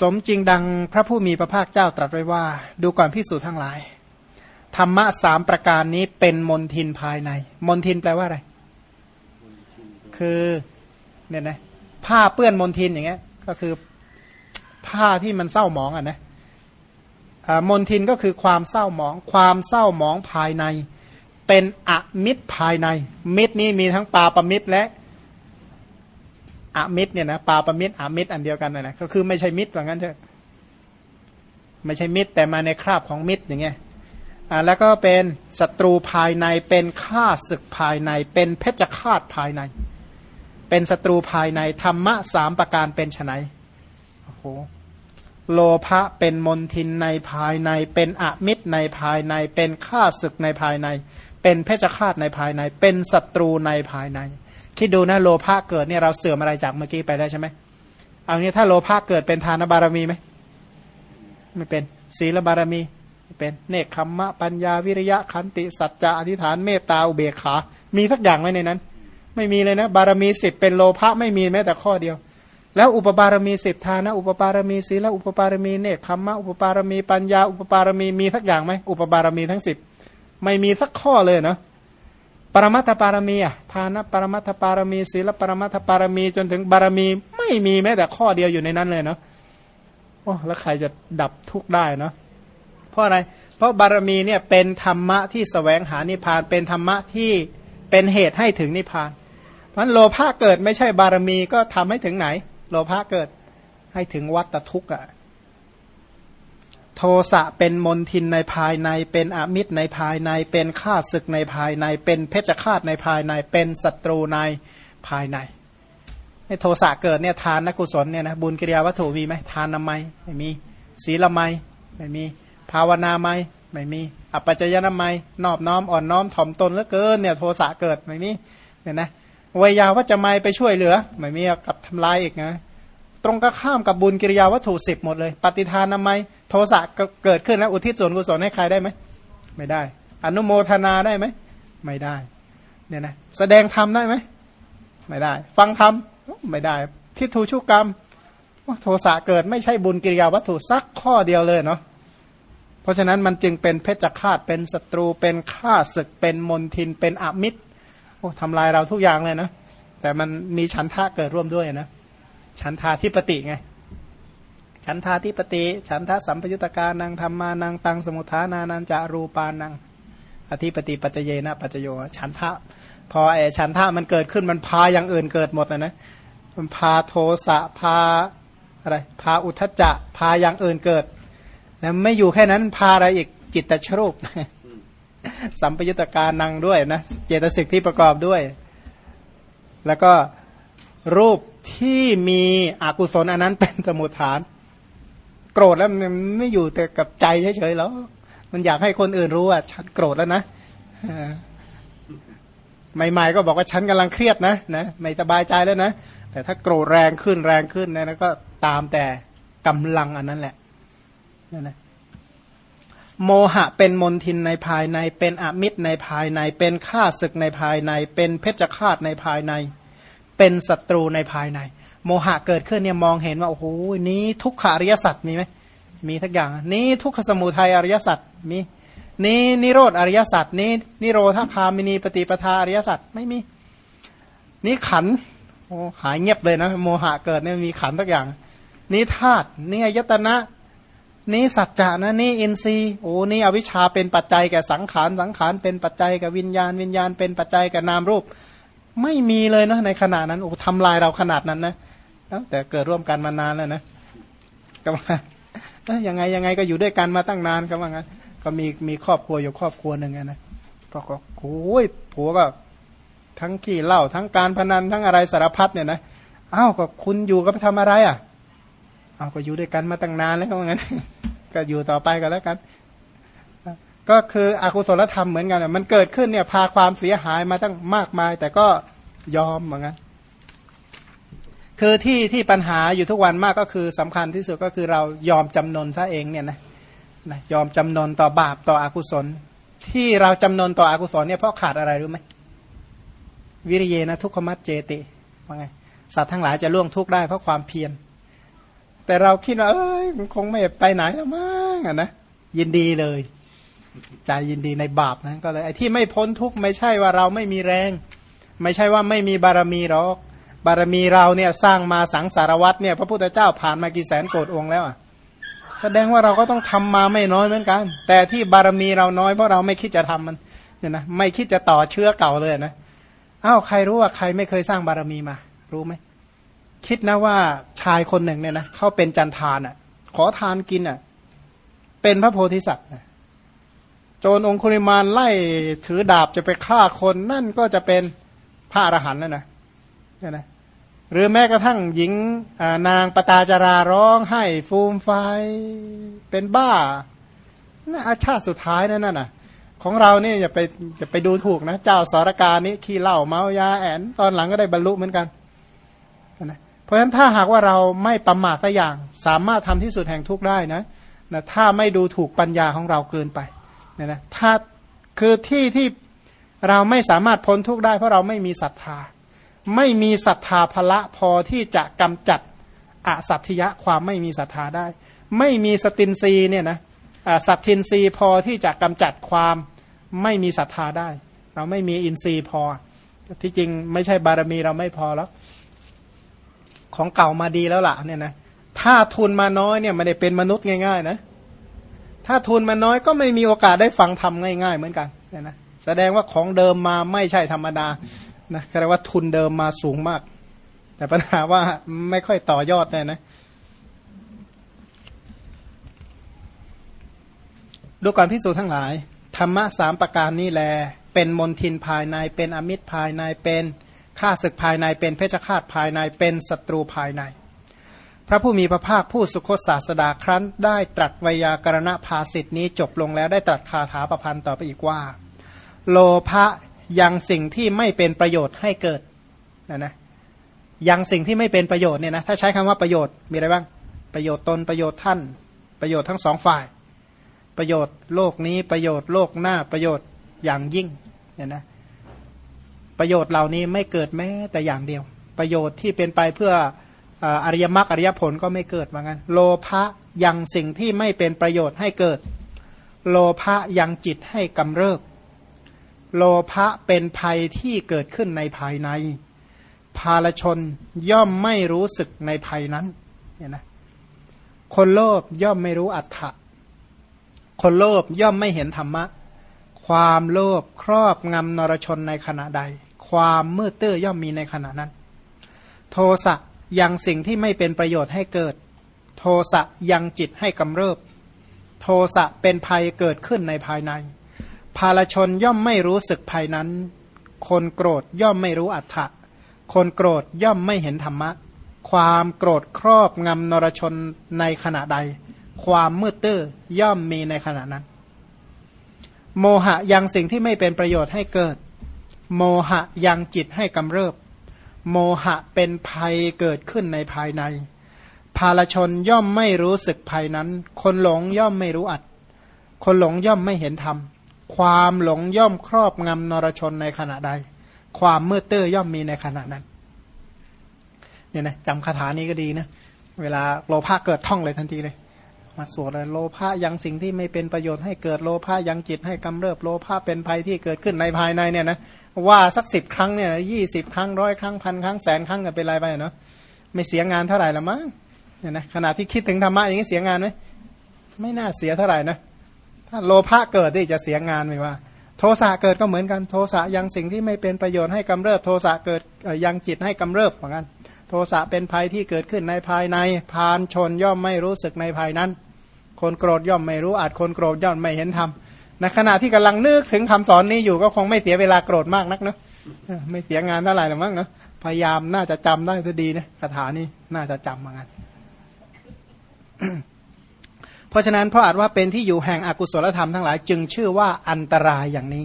สมจริงดังพระผู้มีพระภาคเจ้าตรัสไว้ว่า ดูก่อนพิสูจน์ทั้งหลาย ธรรมะสามประการนี้เป็นมนทินภายใน มนทินแปลว่าอะไร คือเนี่ยนะผ้าเปื้อนมนทินอย่างเงี้ยก็คือผ้าที่มันเศร้าหมองอะนะ มนทินก็คือความเศร้าหมอง ความเศร้าหมองภายใน เป็นอมิตรภายใน มิตรนี้มีทั้งปาปมิตรและอมิตรเนี่ยนะปาปมิตรอมิตรอันเดียวกันนะนะก็คือไม่ใช่มิตรว่างั้นเถอะไม่ใช่มิตรแต่มาในคราบของมิตรอย่างเงี้ยอ่าแล้วก็เป็นศัตรูภายในเป็นข้าศึกภายใน เป็นเพชฌฆาตภายใน เป็นศัตรูภายในธรรมะสามประการเป็นไนโอ้โห โลภะเป็นมนทินในภายใน เป็นอมิตรในภายใน เป็นข้าศึกในภายใน เป็นเพชฌฆาตในภายใน เป็นศัตรูในภายใน คิดดูนะโลภะเกิดเนี่ยเราเสื่อมอะไรจากเมื่อกี้ไปได้ใช่ไหมเอางี้ถ้าโลภะเกิดเป็นทานบารมีไหมไม่เป็นศีลบารมีเป็นเนคขมมะปัญญาวิริยะขันติสัจจะอธิษฐานเมตตาอุเบกขา มีทักอย่างไหมในนั้น ไม่มีเลยนะ บารมีสิบเป็นโลภะไม่มีแม้แต่ข้อเดียว แล้วอุปบารมีสิบทานะอุปบารมีศีลอุปบารมีเนคขมมะอุปบารมีปัญญา อุปบารมีมีทักอย่างไหมอุปบารมีทั้งสิบไม่มีสักข้อเลยเนาะปรมัตถปารมีอะทานะปรมัตถปารมีศีลปรมัตถปารมีจนถึงบารมีไม่มีแม้แต่ข้อเดียวอยู่ในนั้นเลยเนาะโอ้แล้วใครจะดับทุกข์ได้เนาะเพราะอะไร เพราะบารมีเนี่ยเป็นธรรมะที่สแสวงหานิพพานเป็นธรรมะที่เป็นเหตุให้ถึงนิพพานมันโลภะเกิดไม่ใช่บารมีก็ทำให้ถึงไหน โลภะเกิดให้ถึงวัตทุกข์อะโทสะเป็นมนทินในภายใน เป็นอมิตรในภายใน เป็นข้าศึกในภายใน เป็นเพชฌฆาตในภายใน เป็นศัตรูในภายในในโทสะเกิดเนี่ยทานนกุศลเนี่ยนะบุญกิริยาวัตถุมีไหมทานนามัยไม่มีศีลไมไม่มีภาวนาไมไม่มีอัปปัจจยนามัยนอบน้อมอ่อนน้อมถ่อมตนเหลือเกินเนี่ยโทสะเกิดไม่มีเนี่ยนะ วิยาวัจจะไม่ไปช่วยเหลือไม่มีกับทำลายอีกนะตรงก็ข้ามกับบุญกิริยาวัตถุสิบหมดเลย ปฏิทานนามัยโทสะเกิดขึ้นแล้วอุทิศส่วนกุศลให้ใครได้ไหมไม่ได้ อนุโมทนาได้ไหมไม่ได้เนี่ยนะแสดงธรรมได้ไหมไม่ได้ ฟังธรรมไม่ได้ ทิฏฐุชุกกรรมโทสะเกิดไม่ใช่บุญกิริยาวัตถุสักข้อเดียวเลยเนาะเพราะฉะนั้นมันจึงเป็นเพชฌฆาตเป็นศัตรูเป็นฆ่าศึกเป็นมนทินเป็นอมิตร ทำลายเราทุกอย่างเลยนะแต่มันมีฉันทะเกิดร่วมด้วยนะฉันทาทิปติไงฉันทาทิปติฉันทะสัมปยุตการนางธรรมานังตังสมุทานานันจะรูปานังอธิปติปัจเจนะปัจโยฉันทะพอไอ้ฉันทะมันเกิดขึ้นมันพาอย่างอื่นเกิดหมดนะนะมันพาโทสะพาอะไรพาอุทจจะพาอย่างอื่นเกิดแล้วไม่อยู่แค่นั้นพาอะไรอีกจิตตชรูป สัมปยุตการนังด้วยนะเจตสิกที่ประกอบด้วย แล้วก็รูปที่มีอกุศลอันนั้นเป็นสมุทฐาน โกรธแล้วมันไม่อยู่แต่กับใจเฉยๆแล้ว มันอยากให้คนอื่นรู้ว่าฉันโกรธแล้วนะใหม่ ๆ ก็บอกว่าฉันกำลังเครียดนะนะไม่สบายใจแล้วนะแต่ถ้าโกรธแรงขึ้นแรงขึ้นนะก็ตามแต่กำลังอันนั้นแหละนั่นนะ โมหะเป็นมนทินในภายใน เป็นอมิตรในภายใน เป็นข้าศึกในภายใน เป็นเพชฌฆาตในภายใน เป็นศัตรูในภายใน โมหะเกิดขึ้นเนี่ยมองเห็นว่าโอ้โหนี้ทุกขาริยสัตว์มีไหมมีทักอย่าง นี้ทุกขสมุทัยอริยสัตว์มีนี้นิโรธอริยสัตว์นี้นิโรธาคามินีปฏิปทาอริยสัตว์ไม่มีนี้ขันโอ้หายเงียบเลยนะ โมหะเกิดเนี่ยมีขันทักอย่าง นี้ธาตุนี่อายตนะ นี่สัจจะนะนี่อินทรีย์โอ้นี่อวิชชาเป็นปัจจัยแก่สังขารสังขารเป็นปัจจัยแก่วิญญาณ วิญญาณเป็นปัจจัยแก่นามรูป ไม่มีเลยนะในขณะนั้นโอ้ทำลายเราขนาดนั้นนะแต่เกิดร่วมกันมานานแล้วนะก็ว่ายังไงยังไงก็อยู่ด้วยกันมาตั้งนานก็ว่างั้นก็มีมีครอบครัวอยู่ครอบครัวหนึ่งนะก็ก็โอ้ยผัวก็ทั้งขี้เหล้าทั้งการพนันทั้งอะไรสารพัดเนี่ยนะอ้าวก็คุณอยู่ก็ไปทำอะไรอะเอาก็อยู่ด้วยกันมาตั้งนานแล้วก็งั้น ก็อยู่ต่อไปกันแล้วกัน ก็คืออกุศลธรรมเหมือนกันมันเกิดขึ้นเนี่ยพาความเสียหายมาตั้งมากมาย แต่ก็ยอมเหมือนกันคือที่ที่ปัญหาอยู่ทุกวันมากก็คือสำคัญที่สุดก็คือเรายอมจำนนซะเองเนี่ยนะนะยอมจำนนต่อบาปต่ออกุศล ที่เราจำนนต่ออกุศลเนี่ยเพราะขาดอะไรรู้ไหมวิริเยนะทุกขมัดเจติว่าไงสัตว์ทั้งหลายจะล่วงทุกข์ได้เพราะความเพียร แต่เราคิดว่าเอ้ยคงไม่ไปไหนแล้วมั้งนะยินดีเลย ใจยินดีในบาปนะก็เลยไอ้ที่ไม่พ้นทุกข์ไม่ใช่ว่าเราไม่มีแรง ไม่ใช่ว่าไม่มีบารมีหรอก บารมีเราเนี่ยสร้างมาสังสารวัตรเนี่ย พระพุทธเจ้าผ่านมากี่แสนโกดองค์แล้วอะแสดงว่าเราก็ต้องทำมาไม่น้อยเหมือนกัน แต่ที่บารมีเราน้อยเพราะเราไม่คิดจะทำมันเนี่ยนะไม่คิดจะต่อเชื้อเก่าเลยนะอ้าวใครรู้ว่าใครไม่เคยสร้างบารมีมา รู้ไหม คิดนะว่าชายคนหนึ่งเนี่ยนะเขาเป็นจันทานอะ ขอทานกินอะ เป็นพระโพธิสัตว์โจรองคุริมานไล่ถือดาบจะไปฆ่าคนนั่นก็จะเป็นพระอรหันต์แล้วนะเนี่ยนะหรือแม้กระทั่งหญิงนางปตาจาราร้องให้ฟูมไฟเป็นบ้าน่าอาชาติสุดท้ายนั่นน่ะของเรานี่อย่าไปอย่าไปดูถูกนะ เจ้าสารการนี้ขี้เหล้าเมายาแอน ตอนหลังก็ได้บรรลุเหมือนกัน เพราะฉะนั้นถ้าหากว่าเราไม่ประมาทสัอย่าง สามารถทำที่สุดแห่งทุกได้นะนะถ้าไม่ดูถูกปัญญาของเราเกินไปเนี่ยนะถ้าคือที่ที่เราไม่สามารถพ้นทุกได้ เพราะเราไม่มีศรัทธา ไม่มีศรัทธาพละพอที่จะกำจัดอสัตยะความไม่มีศรัทธาได้ ไม่มีสตินรีเนี่ยนะสัตทินรีพอที่จะกำจัดความไม่มีศรัทธาได้ เราไม่มีอินทรีย์พอ ที่จริงไม่ใช่บารมีเราไม่พอแล้ว ของเก่ามาดีแล้วล่ะเนี่ยนะถ้าทุนมาน้อยเนี่ยไม่ได้เป็นมนุษย์ง่าย ๆ นะ ถ้าทุนมาน้อยก็ไม่มีโอกาสได้ฟังทำง่าย ๆ เหมือนกันเนี่ยนะแสดงว่าของเดิมมาไม่ใช่ธรรมดานะแสดงว่าทุนเดิมมาสูงมาก แต่ปัญหาว่าไม่ค่อยต่อยอดเลยนะดูก่อนพิสูจน์ทั้งหลาย ธรรมะสามประการนี้แล เป็นมนทินภายในเป็นอมิตรภายในเป็น ข้าศึกภายในเป็นเพชฌฆาตภายในเป็นศัตรูภายใน พระผู้มีพระภาคผู้สุคตศาสดาครั้น ได้ตรัสวยากรณภาสิทธินี้จบลงแล้วได้ตรัสคาถาประพันธ์ต่อไปอีกว่า โลภะยังสิ่งที่ไม่เป็นประโยชน์ให้เกิดนะนะยังสิ่งที่ไม่เป็นประโยชน์เนี่ยนะถ้าใช้คำว่าประโยชน์มีอะไรบ้าง ประโยชน์ตนประโยชน์ท่าน ประโยชน์ทั้งสองฝ่าย ประโยชน์โลกนี้ประโยชน์โลกหน้าประโยชน์อย่างยิ่งเนี่ยนะ ประโยชน์เหล่านี้ไม่เกิดแม้แต่อย่างเดียว ประโยชน์ที่เป็นไปเพื่ออริยมรรคอริยผลก็ไม่เกิดเหมือนกันโลภะยังสิ่งที่ไม่เป็นประโยชน์ให้เกิด โลภะยังจิตให้กำเริบ โลภะเป็นภัยที่เกิดขึ้นในภายใน ภาลชนย่อมไม่รู้สึกในภัยนั้นเนี่ยนะคนโลภย่อมไม่รู้อัตถะคนโลภย่อมไม่เห็นธรรมะ ความโลภครอบงำนรชนในขณะใด ความมืดตื้อย่อมมีในขณะนั้น โทสะยังสิ่งที่ไม่เป็นประโยชน์ให้เกิด โทสะยังจิตให้กำเริบ โทสะเป็นภัยเกิดขึ้นในภายใน ภาลชนย่อมไม่รู้สึกภายนั้น คนโกรธย่อมไม่รู้อัฏฐะคนโกรธย่อมไม่เห็นธรรมะ ความโกรธครอบงำนรชนในขณะใด ความมืดตื้อย่อมมีในขณะนั้น โมหะยังสิ่งที่ไม่เป็นประโยชน์ให้เกิด โมหะยังจิตให้กำเริบ โมหะเป็นภัยเกิดขึ้นในภายใน ภาลชนย่อมไม่รู้สึกภายนั้น คนหลงย่อมไม่รู้อัด คนหลงย่อมไม่เห็นธรรม ความหลงย่อมครอบงำนรชนในขณะใด ความมืดตื้อย่อมมีในขณะนั้น เนี่ยนะจำคาถานี้ก็ดีนะ เวลาโลภะเกิดท่องเลยทันทีเลย มาสวดเลยโลภะยังสิ่งที่ไม่เป็นประโยชน์ให้เกิดโลภะยังจิตให้กำเริบโลภะเป็นภัยที่เกิดขึ้นในภายในเนี่ยนะว่าสักสิบครั้งเนี่ยยี่สิบครั้งร้อยครั้งพันครั้งแสนครั้งก็เป็นไรไปเนาะไม่เสียงานเท่าไหร่ละมั้งเนี่ยนะขณะที่คิดถึงธรรมะอย่างนี้เสียงานไหมไม่น่าเสียเท่าไหร่นะถ้าโลภะเกิดที่จะเสียงานไม่ว่า โทสะเกิดก็เหมือนกันโทสะยังสิ่งที่ไม่เป็นประโยชน์ให้กำเริบโทสะเกิดยังจิตให้กำเริบเหมือนกันโทสะเป็นภัยที่เกิดขึ้นในภายในพานชนย่อมไม่รู้สึกในภายนั้น คนโกรธย่อมไม่รู้อาจคนโกรธย่อมไม่เห็นธรรมในขณะที่กำลังนึกถึงคำสอนนี้อยู่ก็คงไม่เสียเวลาโกรธมากนักเนาะไม่เสียงานเท่าไหร่หรอกมั้งเนาะพยายามน่าจะจำได้ซะดีนะคาถานี้น่าจะจำเหมือนกันเพราะฉะนั้นเพราะอาจว่าเป็นที่อยู่แห่งอกุศลธรรมทั้งหลายจึงชื่อว่าอันตรายอย่างนี้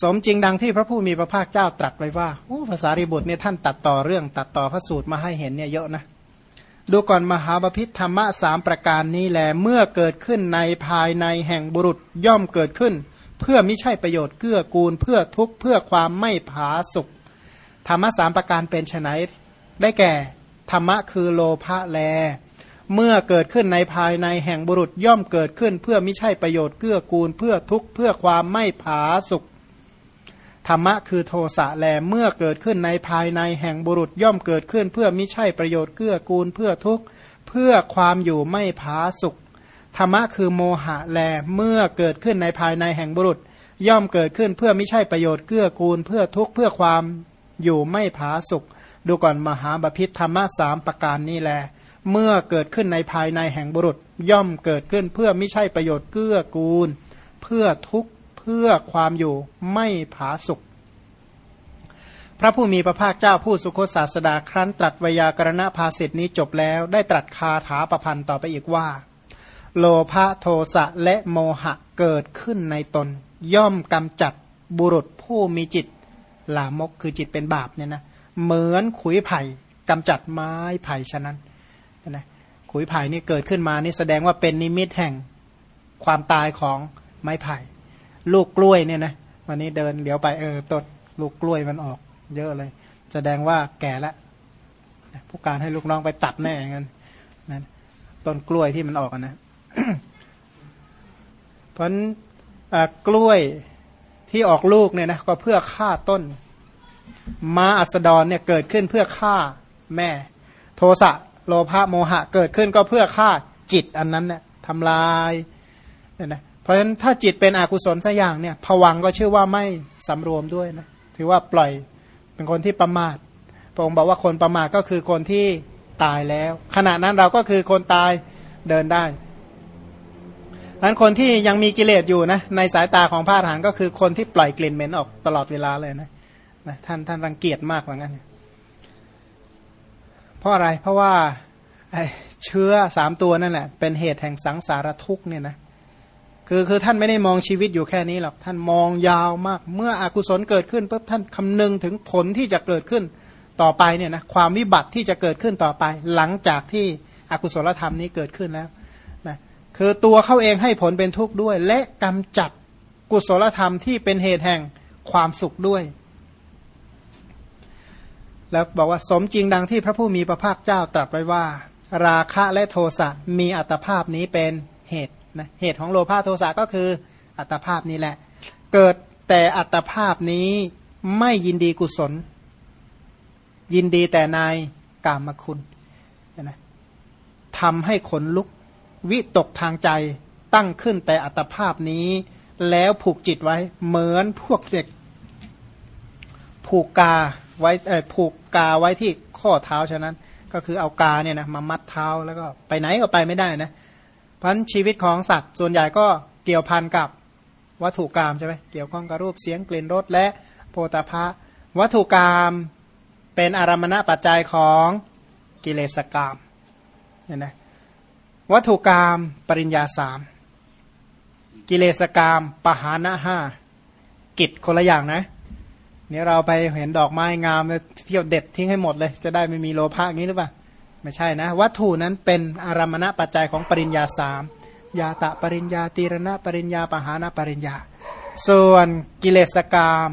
สมจริงดังที่พระผู้มีพระภาคเจ้าตรัสไว้ว่าโอ้ภาษาริบุตรเนี่ยท่านตัดต่อเรื่องตัดต่อพระสูตรมาให้เห็นเนี่ยเยอะนะ ดูก่อนมหาบพิษธรรมะสามประการนี้แหลเมื่อเกิดขึ้นในภายในแห่งบุรุษย่อมเกิดขึ้น เพื่อไม่ใช่ประโยชน์เกื้อกูลเพื่อทุกข์เพื่อความไม่ผาสุกธรรมะสามประการเป็นไฉนได้แก่ ธรรมะคือโลภะแล เมื่อเกิดขึ้นในภายในแห่งบุรุษย่อมเกิดขึ้น เพื่อไม่ใช่ประโยชน์เกื้อกูลเพื่อทุกข์เพื่อความไม่ผาสุก ธรรมะคือโทสะแลเมื่อเกิดขึ้นในภายในแห่งบุรุษย่อมเกิดขึ้น เพื่อไม่ใช่ประโยชน์เกื้อกูลเพื่อทุกข์เพื่อความอยู่ไม่ผาสุกธรรมะคือโมหะแลเมื่อเกิดขึ้นในภายในแห่งบุรุษ ย่อมเกิดขึ้นเพื่อไม่ใช่ประโยชน์เกื้อกูล เพื่อทุกข์เพื่อความอยู่ไม่ผาสุกดูก่อนมหาบพิษธรรมะสามประการนี้แล เมื่อเกิดขึ้นในภายในแห่งบุรุษ ย่อมเกิดขึ้นเพื่อไม่ใช่ประโยชน์เกื้อกูล เพื่อทุกข์ พื่อความอยู่ไม่ผาสุกพระผู้มีพระภาคเจ้าผู้สุคตศาสดาครั้นตรัสวยากรณภาสิทธินี้จบแล้วได้ตรัสคาถาประพันธ์ต่อไปอีกว่า โลภะโทสะและโมหะเกิดขึ้นในตน ย่อมกำจัดบุรุษผู้มีจิตลามกคือจิตเป็นบาปเนี่ยนะเหมือนขุยไผ่กำจัดไม้ไผ่ฉะนั้นนะขุยไผ่นี่เกิดขึ้นมานี่แสดงว่าเป็นนิมิตแห่งความตายของไม้ไผ่ ลูกกล้วยเนี่ยนะวันนี้เดินเดี๋ยวไปเออต้นลูกกล้วยมันออก เยอะเลย แสดงว่าแก่แล้วผู้การให้ลูกน้องไปตัดแน่งั้นนะต้นกล้วยที่มันออกนะเพราะนั้นอ่ากล้วยที่ออกลูกเนี่ยนะก็เพื่อฆ่าต้น ม้าอัสดรเนี่ยเกิดขึ้นเพื่อฆ่าแม่ โทสะโลภะโมหะ เกิดขึ้นก็เพื่อฆ่าจิตอันนั้นเนี่ยทำลายเนี่ยนะ เพราะฉะนั้นถ้าจิตเป็นอกุศลสัอย่างเนี่ยผวังก็ชื่อว่าไม่สำรวมด้วยนะถือว่าปล่อยเป็นคนที่ประมาทพระองค์บอกว่าคนประมาทก็คือคนที่ตายแล้ว ขณะนั้นเราก็คือคนตายเดินได้ดังนั้นคนที่ยังมีกิเลสอยู่นะในสายตาของพระอรหันต์ก็คือคนที่ปล่อยกลิ่นเหม็นออกตลอดเวลาเลยนะนะท่านท่านรังเกียจมากเหมือนกันเพราะอะไรเพราะว่าเชื้อสามตัวนั่นแหละเป็นเหตุแห่งสังสารทุกข์เนี่ยนะ คือคือท่านไม่ได้มองชีวิตอยู่แค่นี้หรอกท่านมองยาวมาก เมื่ออกุศลเกิดขึ้นปุ๊บท่านคำนึงถึงผลที่จะเกิดขึ้นต่อไปเนี่ยนะความวิบัติที่จะเกิดขึ้นต่อไป หลังจากที่อกุศลธรรมนี้เกิดขึ้นแล้วนะคือตัวเขาเองให้ผลเป็นทุกข์ด้วย และกำจัดกุศลธรรมที่เป็นเหตุแห่งความสุขด้วย แล้วบอกว่าสมจริงดังที่พระผู้มีพระภาคเจ้าตรัสไว้ว่า ราคะและโทสะมีอัตภาพนี้เป็นเหตุ นะเหตุของโลภะโทสะก็คืออัตภาพนี้แหละ เกิดแต่อัตภาพนี้ไม่ยินดีกุศล ยินดีแต่ในกามคุณนะทำให้ขนลุกวิตกทางใจตั้งขึ้นแต่อัตภาพนี้ แล้วผูกจิตไว้เหมือนพวกเด็ก ผูกกาไว้ผูกกาไว้ที่ข้อเท้าฉะนั้น ก็คือเอากาเนี่ยนะมามัดเท้าแล้วก็ไปไหนก็ไปไม่ได้นะ พันชีวิตของสัตว์ ส่วนใหญ่ก็เกี่ยวพันกับวัตถุกรรมใช่ไหมเกี่ยวข้องกับรูปเสียงกลิ่นรสและโพธาภะวัตถุกรรมเป็นอารมณปัจจัยของกิเลสกรรมเนี่ยนะวัตถุกรรมปริญญาสามกิเลสกรรมปหานะห้ากิจคนละอย่างนะเนี่ยเราไปเห็นดอกไม้งามเที่ยวเด็ดทิ้งให้หมดเลย จะได้ไม่มีโลภะงี้หรือเปล่า ไม่ใช่นะ วัตถุนั้นเป็นอารมณปัจจัยของปริญญาสามยาตะปริญญาตีรณะปริญญาปหานะปริญญา ส่วนกิเลสกรรม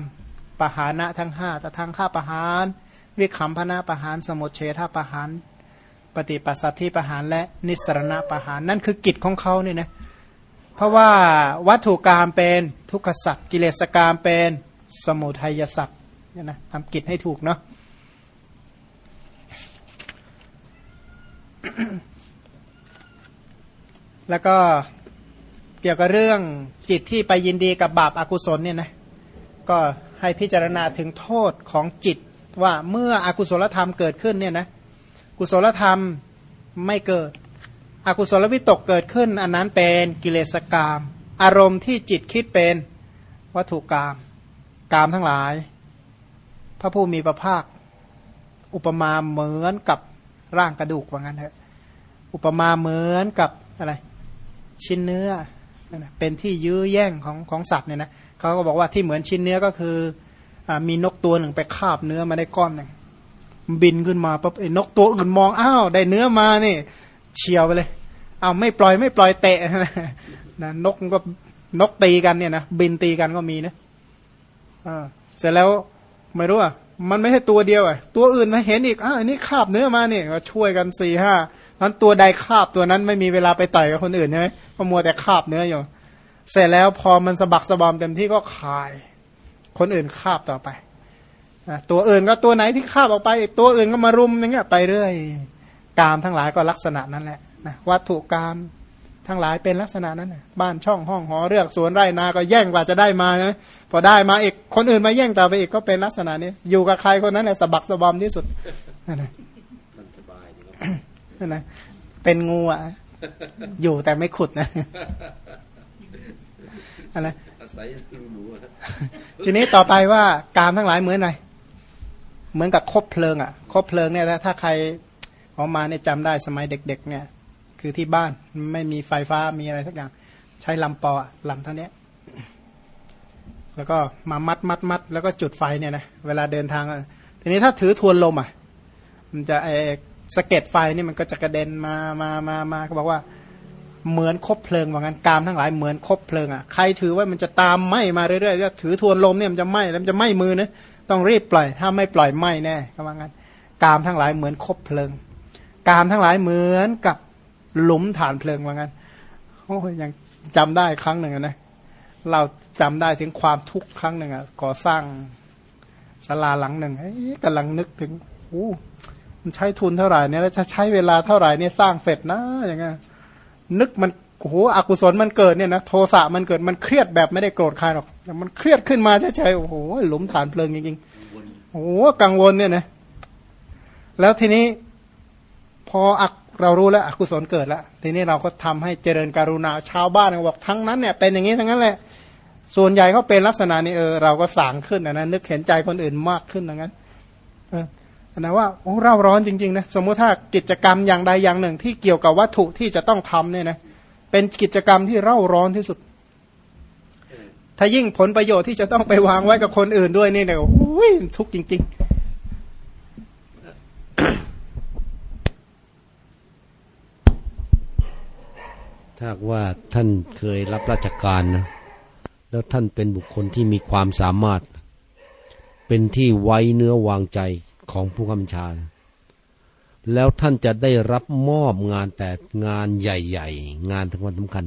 ปหานะทั้งห้าแต่ทั้งข้าปหานวิคัมพนาปหานสมุเฉทปหานปฏิปัสสัทธิปหานและนิสรณะปหานนั่นคือกิจของเขาเนี่ยนะเพราะว่าวัตถุกรรมเป็นทุกขสัตว์กิเลสกรรมเป็นสมุทัยสัตว์เนี่ยนะทำกิจให้ถูกเนาะ แล้วก็เกี่ยวกับเรื่องจิตที่ไปยินดีกับบาปอากุศลเนี่ยนะก็ให้พิจารณาถึงโทษของจิตว่าเมื่ออกุศลธรรมเกิดขึ้นเนี่ยนะกุศลธรรมไม่เกิด อกุศลวิตกเกิดขึ้น อันนั้นเป็นกิเลสกรรมอารมณ์ที่จิตคิดเป็นวัตถุกรรมกรรมทั้งหลาย พระผู้มีพระภาค อุปมาเหมือนกับ ร่างกระดูกว่างั้นเถอะอุปมาเหมือนกับอะไรชิ้นเนื้อเป็นที่ยื้อแย่งของของสัตว์เนี่ยนะเขาก็บอกว่าที่เหมือนชิ้นเนื้อก็คืออมีนกตัวหนึ่งไปคาบเนื้อมาได้ก้อนหนึ่งบินขึ้นมาปั๊บไอ้นกตัวอื่นมองอ้าวได้เนื้อมานี่เฉียวไปเลยเอาไม่ปล่อยไม่ปล่อยเตะนะนกก็นกตีกันเนี่ยนะบินตีกันก็มีนะอ่าเสร็จแล้วไม่รู้อะ มันไม่ใช่ตัวเดียวอะตัวอื่นมาเห็นอีกอ้าวอันนี้คาบเนื้อมาเนี่ยก็ช่วยกันสี่ห้านั้นตัวใดคาบตัวนั้นไม่มีเวลาไปต่อยกับคนอื่นใช่ไหมเพระมัวแต่คาบเนื้ออยู่ เสร็จแล้วพอมันสะบักสะบอมเต็มที่ก็คาย คนอื่นคาบต่อไปตัวอื่นก็ตัวไหนที่คาบออกไป ตัวอื่นก็มารุมอย่างเงี้ยไปเรื่อย กามทั้งหลายก็ลักษณะนั้นแหละนะวัตถุกาม ทั้งหลายเป็นลักษณะนั้นนะบ้านช่องห้องหอเรือกสวนไร่นาก็แย่งกว่าจะได้มานะพอได้มาอีกคนอื่นมาแย่งต่อไปอีกก็เป็นลักษณะนี้ อยู่กับใครคนนั้นแหละสะบักสะบอมที่สุดนั่นนะมันสบายนั่นนะเป็นงูอะอยู่แต่ไม่ขุดนะอะไรอาศัยหนูทีนี้ต่อไปว่ากามทั้งหลายเหมือนไรเหมือนกับคบเพลิงอะคบเพลิงเนี่ยถ้าใครออกมาเนี่ยจำได้สมัยเด็ก ๆ เนี่ย คือที่บ้านไม่มีไฟฟ้ามีอะไรสักอย่าง ใช้ลำปอลำเท่านี้แล้วก็มามัดมัดมัดแล้วก็จุดไฟเนี่ยนะเวลาเดินทางทีนี้ถ้าถือทวนลมอะ มันจะไอสะเก็ดไฟนี่มันก็จะกระเด็นมามามามาเขาบอกว่าเหมือนคบเพลิงว่างั้นกามทั้งหลายเหมือนคบเพลิงอะใครถือว่ามันจะตามไหม้มาเรื่อยๆก็ถือทวนลมเนี่ยมันจะไหม้แล้วมันจะไหม้มือนะต้องรีบปล่อย ถ้าไม่ปล่อยไหม้แน่ก็ว่างั้นกามทั้งหลายเหมือนคบเพลิง กามทั้งหลายเหมือนกับ หลุมฐานเพลิงว่างั้นโอ้ยยังจำได้ครั้งหนึ่งนะเราจำได้ถึงความทุกข์ครั้งหนึ่งอะก่อสร้างศาลาหลังหนึ่งกำลังนึกถึงโอ้มันใช้ทุนเท่าไหร่เนี่ยแล้วจะใช้เวลาเท่าไหร่เนี่ยสร้างเสร็จนะอย่างเงี้ยนึกมันโอ้โหอกุศลมันเกิดเนี่ยนะโทสะมันเกิดมันเครียดแบบไม่ได้โกรธใครหรอกแต่มันเครียดขึ้นมาเฉยๆโอ้โหหลุมฐานเพลิงจริงๆโอ้โหกังวลเนี่ยนะแล้วทีนี้พออัก เรารู้แล้วอกุศลเกิดแล้วทีนี้เราก็ทำให้เจริญการุณาชาวบ้านบอกทั้งนั้นเนี่ยเป็นอย่างนี้ทั้งนั้นแหละ ส่วนใหญ่เขาเป็นลักษณะนี้เออเราก็สางขึ้นนะนะนึกเห็นใจคนอื่นมากขึ้นอย่างนั้นเออนะว่าโอ้เราร้อนจริงๆนะสมมุติถ้ากิจกรรมอย่างใดอย่างหนึ่งที่เกี่ยวกับวัตถุที่จะต้องทำเนี่ยนะเป็นกิจกรรมที่เร่าร้อนที่สุด ถ้ายิ่งผลประโยชน์ที่จะต้องไปวางไว้กับคนอื่นด้วยนี่เนี่ยโอ้ยทุกข์จริง ๆ ถ้าว่าท่านเคยรับราชการนะ แล้วท่านเป็นบุคคลที่มีความสามารถ เป็นที่ไว้เนื้อวางใจของผู้กำชา แล้วท่านจะได้รับมอบงานแต่งานใหญ่ ๆ งานทั้งวันสำคัญ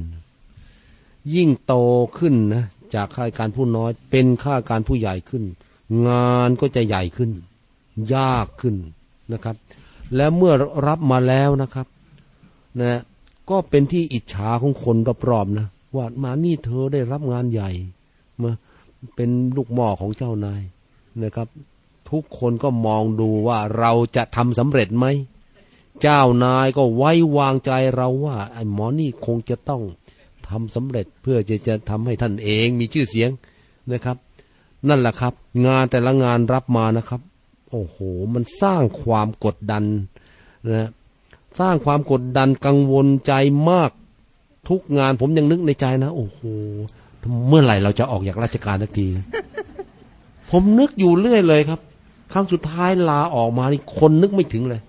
ยิ่งโตขึ้นนะจากข้าราชการผู้น้อย เป็นข้าราชการผู้ใหญ่ขึ้น งานก็จะใหญ่ขึ้น ยากขึ้นนะครับ แล้วเมื่อรับมาแล้วนะครับ นะ ก็เป็นที่อิจฉาของคนรอบๆนะว่ามานี่เธอได้รับงานใหญ่มาเป็นลูกหม้อของเจ้านายนะครับ ทุกคนก็มองดูว่าเราจะทำสำเร็จไหม เจ้านายก็ไว้วางใจเราว่าไอ้หมอนี่คงจะต้องทำสำเร็จเพื่อจะจะทำให้ท่านเองมีชื่อเสียงนะครับ นั่นแหละครับ งานแต่ละงานรับมานะครับ โอ้โห มันสร้างความกดดันนะ สร้างความกดดันกังวลใจมากทุกงานผมยังนึกในใจนะ โอ้โหเมื่อไหร่เราจะออกจากราชการสักที ผมนึกอยู่เรื่อยเลยครับครั้งสุดท้ายลาออกมานี่คนนึกไม่ถึงเลย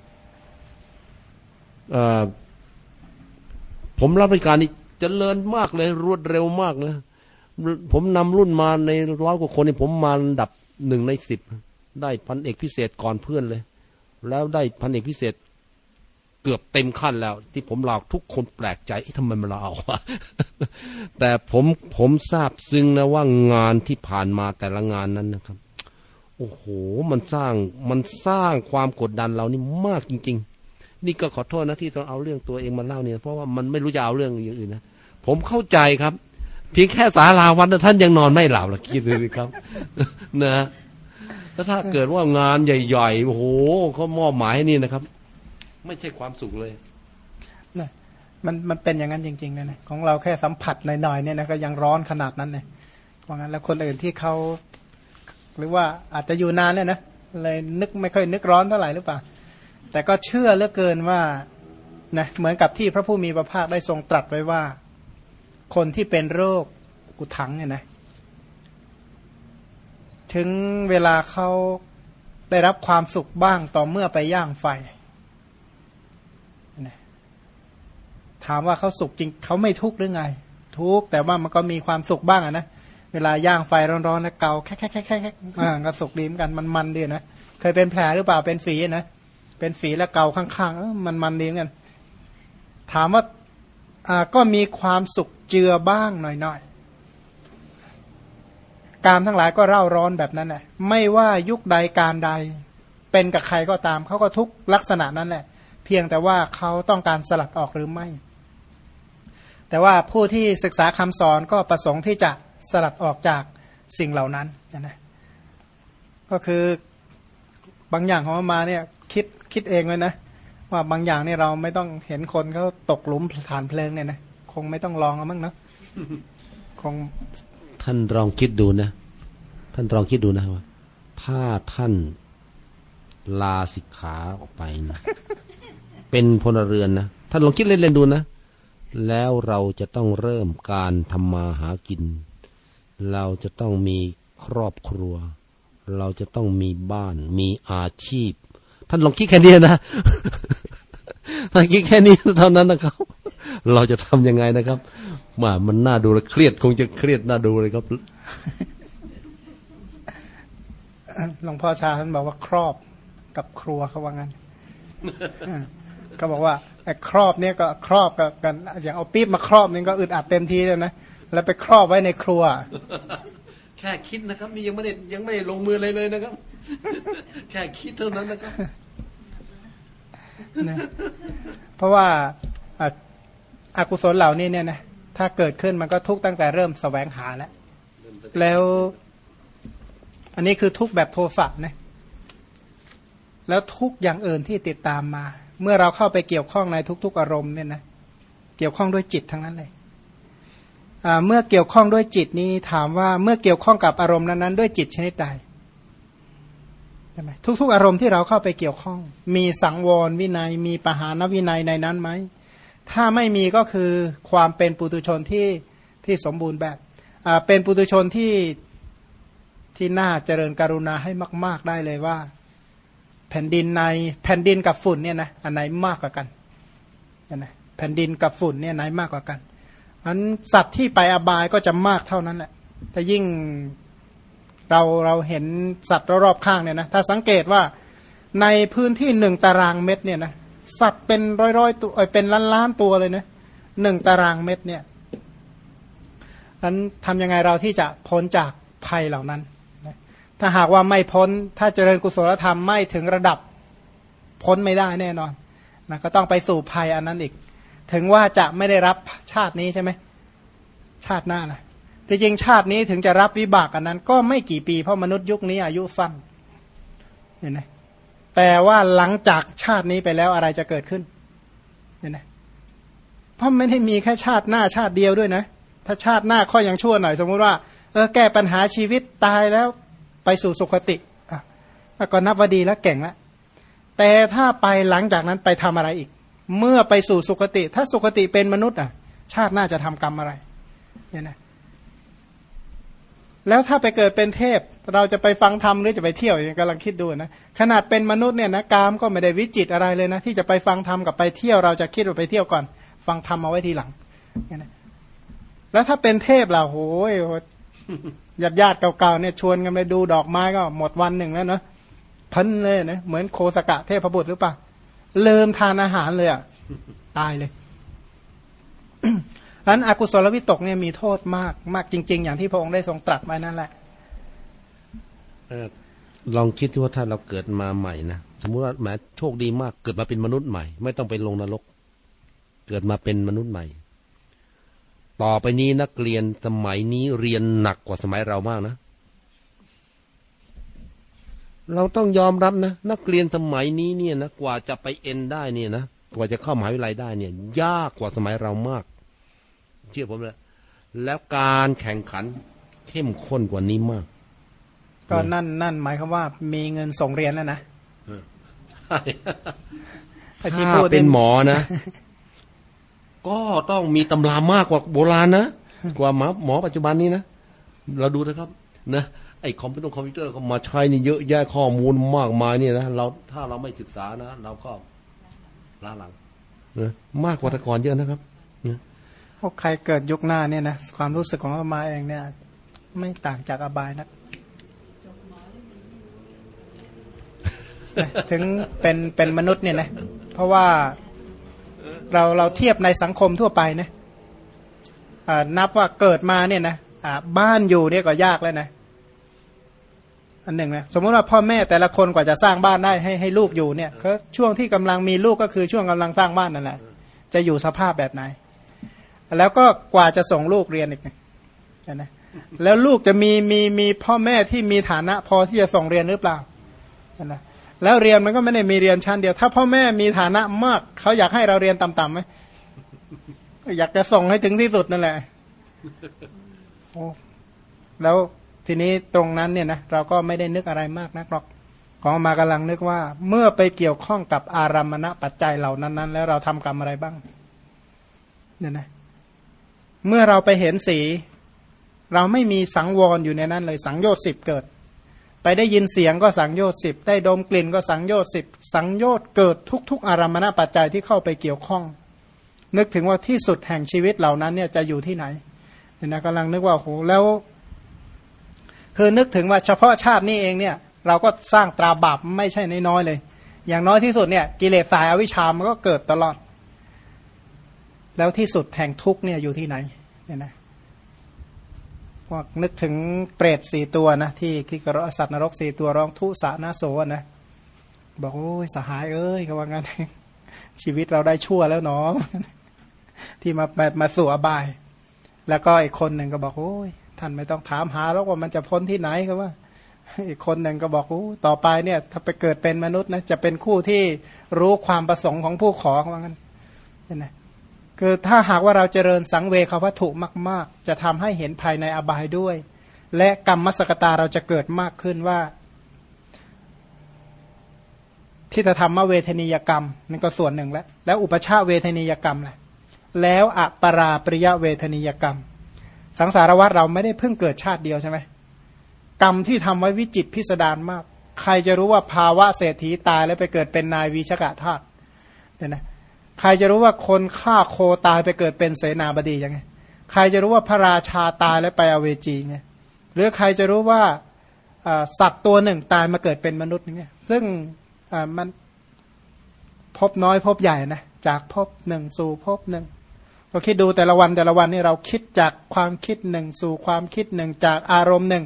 เผมรับราชการนี่จเจริญมากเลย รวดเร็วมากนะผมนำรุ่นมาในร้อยกว่าคนนี่ผมมาอันดับหนึ่งในสิบได้พันเอกพิเศษก่อนเพื่อนเลย แล้วได้พันเอกพิเศษ เกือบเต็มขั้นแล้ว ที่ผมลาทุกคนแปลกใจทำไมมาลาออกวะแต่ผมผมทราบซึ้งนะว่างานที่ผ่านมาแต่ละงานนั้นนะครับ โอ้โห มันสร้างมันสร้างความกดดันเรานี่มากจริง ๆ นี่ก็ขอโทษนะที่ต้องเอาเรื่องตัวเองมาเล่าเนี่ย เพราะว่ามันไม่รู้จะเอาเรื่องอย่างอื่นนะผมเข้าใจครับ เพียงแค่สาราวันท่านยังนอนไม่หลับละคิดดูสิครับ นะแล้วถ้าเกิดว่างานใหญ่ๆโอ้โหเขามอบหมายนี่นะครับ ไม่ใช่ความสุขเลยนะมันมันเป็นอย่างนั้นจริงๆนะนะของเราแค่สัมผัสหน่อยๆเนี่ยนะก็ยังร้อนขนาดนั้นเลยเพราะงั้นแล้วคนอื่นที่เขาหรือว่าอาจจะอยู่นานเนี่ยนะเลยนึกไม่ค่อยนึกร้อนเท่าไหร่หรือเปล่า แต่ก็เชื่อเหลือเกินว่านะเหมือนกับที่พระผู้มีพระภาคได้ทรงตรัสไว้ว่า คนที่เป็นโรคกุถังเนี่ยนะถึงเวลาเขาได้รับความสุขบ้างต่อเมื่อไปย่างไฟ ถามว่าเขาสุขจริงเขาไม่ทุกข์หรือไง ทุกข์แต่ว่ามันก็มีความสุขบ้างนะเวลาย่างไฟร้อนๆแล้วเกาแค่แค่แค่แค่แค่ก็สุกดีเหมือนกันมันมันดีนะเคยเป็นแผลหรือเปล่าเป็นฝีนะเป็นฝีแล้วเกาข้างๆมันมันดีเหมือนกันถามว่าอ่าก็มีความสุขเจือบ้างหน่อยๆการทั้งหลายก็เร่าร้อนแบบนั้นแหละไม่ว่ายุคใดการใด เป็นกับใครก็ตามเขาก็ทุกลักษณะนั้นแหละ เพียงแต่ว่าเขาต้องการสลัดออกหรือไม่ แต่ว่าผู้ที่ศึกษาคำสอนก็ประสงค์ที่จะสลัดออกจากสิ่งเหล่านั้นนะก็คือบางอย่างของมาเนี่ยคิดคิดเองเลยนะ ว่าบางอย่างเนี่ยเราไม่ต้องเห็นคนเขาตกหลุมฐานเพลิงเนี่ยนะคงไม่ต้องลองแล้วมั้งเนาะคงท่านลองคิดดูนะ ท่านลองคิดดูนะว่า ถ้าท่านลาสิกขาออกไปนะเป็นพลเรือนนะท่านลองคิดเล่นๆดูนะ แล้วเราจะต้องเริ่มการทำมาหากิน เราจะต้องมีครอบครัว เราจะต้องมีบ้าน มีอาชีพ ท่านลองคิดแค่นี้นะท่านคิดแค่นี้เท่านั้นนะครับ เราจะทำยังไงนะครับมามันน่าดูเลยเครียดคงจะเครียดน่าดูเลยครับหลวงพ่อชาท่านบอกว่าครอบกับครัวเขาว่างั้นอ่าก็บอกว่า ครอบเนี่ยก็ครอบกับกันอย่างเอาปี๊บมาครอบนี่ก็อึดอัดเต็มทีเลยนะแล้วไปครอบไว้ในครัว แค่คิดนะครับนี่ยังไม่ได้ยังไม่ได้ลงมือเลยเลยนะครับ แค่คิดเท่านั้นนะครับนะเพราะว่าอะอกุศลเหล่านี้เนี่ยนะถ้าเกิดขึ้นมันก็ทุกข์ตั้งแต่เริ่มแสวงหาแล้ว แล้ว อันนี้คือทุกข์แบบโทสะนะแล้วทุกข์อย่างอื่นที่ติดตามมา เมื่อเราเข้าไปเกี่ยวข้องในทุก ๆ อารมณ์เนี่ยนะเกี่ยวข้องด้วยจิตทั้งนั้นเลยเมื่อเกี่ยวข้องด้วยจิตนี้ถามว่าเมื่อเกี่ยวข้องกับอารมณ์นั้นๆด้วยจิตชนิดใดใช่ไหมทุก ๆ อารมณ์ที่เราเข้าไปเกี่ยวข้อง มีสังวรวินัย มีปหานวินัยในนั้นไหมถ้าไม่มีก็คือความเป็นปุตุชนที่ที่สมบูรณ์แบบเป็นปุตุชนที่ที่น่าเจริญกรุณาให้มาก ๆได้เลยว่า แผ่นดินในแผ่นดินกับฝุ่นเนี่ยนะอันไหนมากกว่ากันนะแผ่นดินกับฝุ่นเนี่ยไหนมากกว่ากันอันสัตว์ที่ไปอบายก็จะมากเท่านั้นแหละแต่ยิ่งเราเราเห็นสัตว์รอบข้างเนี่ยนะถ้าสังเกตว่าในพื้นที่หนึ่งตารางเม็ดเนี่ยนะสัตว์เป็นร้อยๆตัวเอ้ยเป็นล้านตัวเลยนะหนึ่งตารางเม็ดเนี่ยอันทำยังไงเราที่จะพ้นจากภัยเหล่านั้น ถ้าหากว่าไม่พ้น ถ้าเจริญกุศลธรรมไม่ถึงระดับพ้นไม่ได้แน่นอนนะก็ต้องไปสู่ภัยอันนั้นอีก ถึงว่าจะไม่ได้รับชาตินี้ใช่ไหมชาติหน้านะที่จริงชาตินี้ถึงจะรับวิบากอันนั้น ก็ไม่กี่ปีเพราะมนุษย์ยุคนี้อายุสั้นเห็นไหมแต่ว่าหลังจากชาตินี้ไปแล้วอะไรจะเกิดขึ้นเห็นไหมเพราะไม่ได้มีแค่ชาติหน้าชาติเดียวด้วยนะ ถ้าชาติหน้าข้อยังชั่วหน่อย สมมุติว่าเออแก้ปัญหาชีวิตตายแล้ว ไปสู่สุคติอะก็นับว่าดีแล้วเก่งแล้วแต่ถ้าไปหลังจากนั้นไปทำอะไรอีก เมื่อไปสู่สุคติ ถ้าสุคติเป็นมนุษย์อะ ชาติหน้าจะทำกรรมอะไรเนี่ยนะแล้วถ้าไปเกิดเป็นเทพ เราจะไปฟังธรรมหรือจะไปเที่ยวกำลังคิดดูนะขนาดเป็นมนุษย์เนี่ยนะกามก็ไม่ได้วิจิตอะไรเลยนะ ที่จะไปฟังธรรมกับไปเที่ยวเราจะคิดว่าไปเที่ยวก่อน ฟังธรรมเอาไว้ทีหลังเนี่ยนะแล้วถ้าเป็นเทพเราโอ้ย ญาติญาติเก่าๆเนี่ยชวนกันไปดูดอกไม้ก็หมดวันหนึ่งแล้วเนาะพันเลยนะเหมือนโคสกะเทพบุตรหรือเปล่าเลิมทานอาหารเลยอะตายเลยอันอกุศลวิตกเนี่ยมีโทษมากมากจริง ๆ อย่างที่พระองค์ได้ทรงตรัสไว้นั่นแหละอลองคิดที่ว่าถ้าเราเกิดมาใหม่นะสมมติว่าแหมโชคดีมากเกิดมาเป็นมนุษย์ใหม่ ไม่ต้องไปลงนรก เกิดมาเป็นมนุษย์ใหม่ ต่อไปนี้นักเรียนสมัยนี้เรียนหนักกว่าสมัยเรามากนะ เราต้องยอมรับนะ นักเรียนสมัยนี้เนี่ยนะกว่าจะไปเอ็นได้เนี่ยนะกว่าจะเข้ามหาวิทยาลัยได้เนี่ย ยากกว่าสมัยเรามาก เชื่อผมเลยแล้วการแข่งขันเข้มข้นกว่านี้มาก ก็นั่นนั่นหมายความว่า มีเงินส่งเรียนแล้วนะไอ้ที่ถ้าพูดเป็นหมอนะ ก็ต้องมีตำรามากกว่าโบราณนะกว่าหมอหมอปัจจุบันนี้นะ เราดูนะครับนะไอ้คอมพิวเตอร์คอมพิวเตอร์เขามาใช้นี่เยอะแยะข้อมูลมากมายเนี่ยนะเราถ้าเราไม่ศึกษานะเราก็ล้าหลังนะมากกว่าแต่ก่อนเยอะนะครับนะพวกใครเกิดยุคหน้าเนี่ยนะความรู้สึกของอามาเองเนี่ย ไม่ต่างจากอบายนักนะถึงเป็นเป็นมนุษย์เนี่ยนะ เพราะว่า เราเราเทียบในสังคมทั่วไปนะนับว่าเกิดมาเนี่ยนะบ้านอยู่เนี่ยก็ยากแล้วนะอันหนึ่งนะสมมติว่าพ่อแม่แต่ละคนกว่าจะสร้างบ้านได้ให้ให้ลูกอยู่เนี่ยก็ช่วงที่กำลังมีลูกก็คือช่วงกำลังสร้างบ้านนั่นแหละจะอยู่สภาพแบบไหน แล้วก็กว่าจะส่งลูกเรียนอีกนะนะแล้วลูกจะมีมีมีพ่อแม่ที่มีฐานะพอที่จะส่งเรียนหรือเปล่านะ แล้วเรียนมันก็ไม่ได้มีเรียนชั้นเดียว ถ้าพ่อแม่มีฐานะมากเขาอยากให้เราเรียนต่ำๆไหมอยากจะส่งให้ถึงที่สุดนั่นแหละโอ้แล้วทีนี้ตรงนั้นเนี่ยนะเราก็ไม่ได้นึกอะไรมากนักหรอก ของมากำลังนึกว่า เมื่อไปเกี่ยวข้องกับอารามณปัจจัยเหล่านั้น ๆ แล้วเราทำกรรมอะไรบ้างเนี่ยนะเมื่อเราไปเห็นสี เราไม่มีสังวรอยู่ในนั้นเลยสังโยชน์สิบเกิด ไปได้ยินเสียงก็สังโยชน์สิบได้ดมกลิ่นก็สังโยชน์สิบสังโยชน์เกิดทุก ๆ อารมณปัจจัยที่เข้าไปเกี่ยวข้อง นึกถึงว่าที่สุดแห่งชีวิตเหล่านั้นเนี่ยจะอยู่ที่ไหนเนี่ยนะกำลังนึกว่าโหแล้ว คือนึกถึงว่าเฉพาะชาตินี้เองเนี่ย เราก็สร้างตราบาปไม่ใช่น้อยๆเลย อย่างน้อยที่สุดเนี่ย กิเลสสายอวิชามันก็เกิดตลอด แล้วที่สุดแห่งทุกเนี่ยอยู่ที่ไหนเนี่ยนะ พวกนึกถึงเปรตสี่ตัวนะที่ที่กระสัตว์นรกสี่ตัวร้องทุสานาโสนะบอกโอ้ยสหายเอ้ยเขาว่างั้นชีวิตเราได้ชั่วแล้วน้องที่มาแบบมาสู่อบาย แล้วก็อีกคนหนึ่งก็บอกโอ้ยท่านไม่ต้องถามหาแล้วว่ามันจะพ้นที่ไหนก็ว่า อีกคนหนึ่งก็บอกโอ้ต่อไปเนี่ย ถ้าไปเกิดเป็นมนุษย์นะจะเป็นคู่ที่รู้ความประสงค์ของผู้ขอว่างั้นเห็นไหม คือถ้าหากว่าเราเจริญสังเวควัตถุมาก ๆ จะทำให้เห็นภายในอบายด้วย และกรรมมสกตาเราจะเกิดมากขึ้นว่าทิฏฐธรรมเวทนียกรรมนั่นก็ส่วนหนึ่งแล้ว แล้วอุปชาเวทนียกรรมแหละแล้วอปราปริยเวทนียกรรม สังสารวัฏเราไม่ได้เพิ่งเกิดชาติเดียวใช่ไหมกรรมที่ทำไว้วิจิตพิสดารมาก ใครจะรู้ว่าภาวะเศรษฐีตายแล้วไปเกิดเป็นนายวิชกะธาตุเนี่ยนะ ใครจะรู้ว่าคนฆ่าโคตายไปเกิดเป็นเสนาบดียังไง ใครจะรู้ว่าพระราชาตายแล้วไปอเวจีไงหรือใครจะรู้ว่าสัตว์ตัวหนึ่งตายมาเกิดเป็นมนุษย์อย่างเงี้ยซึ่งมันพบน้อยพบใหญ่นะจากพบหนึ่งสู่พบหนึ่งเราคิดดูแต่ละวันแต่ละวันนี่เราคิดจากความคิดหนึ่งสู่ความคิดหนึ่งจากอารมณ์หนึ่ง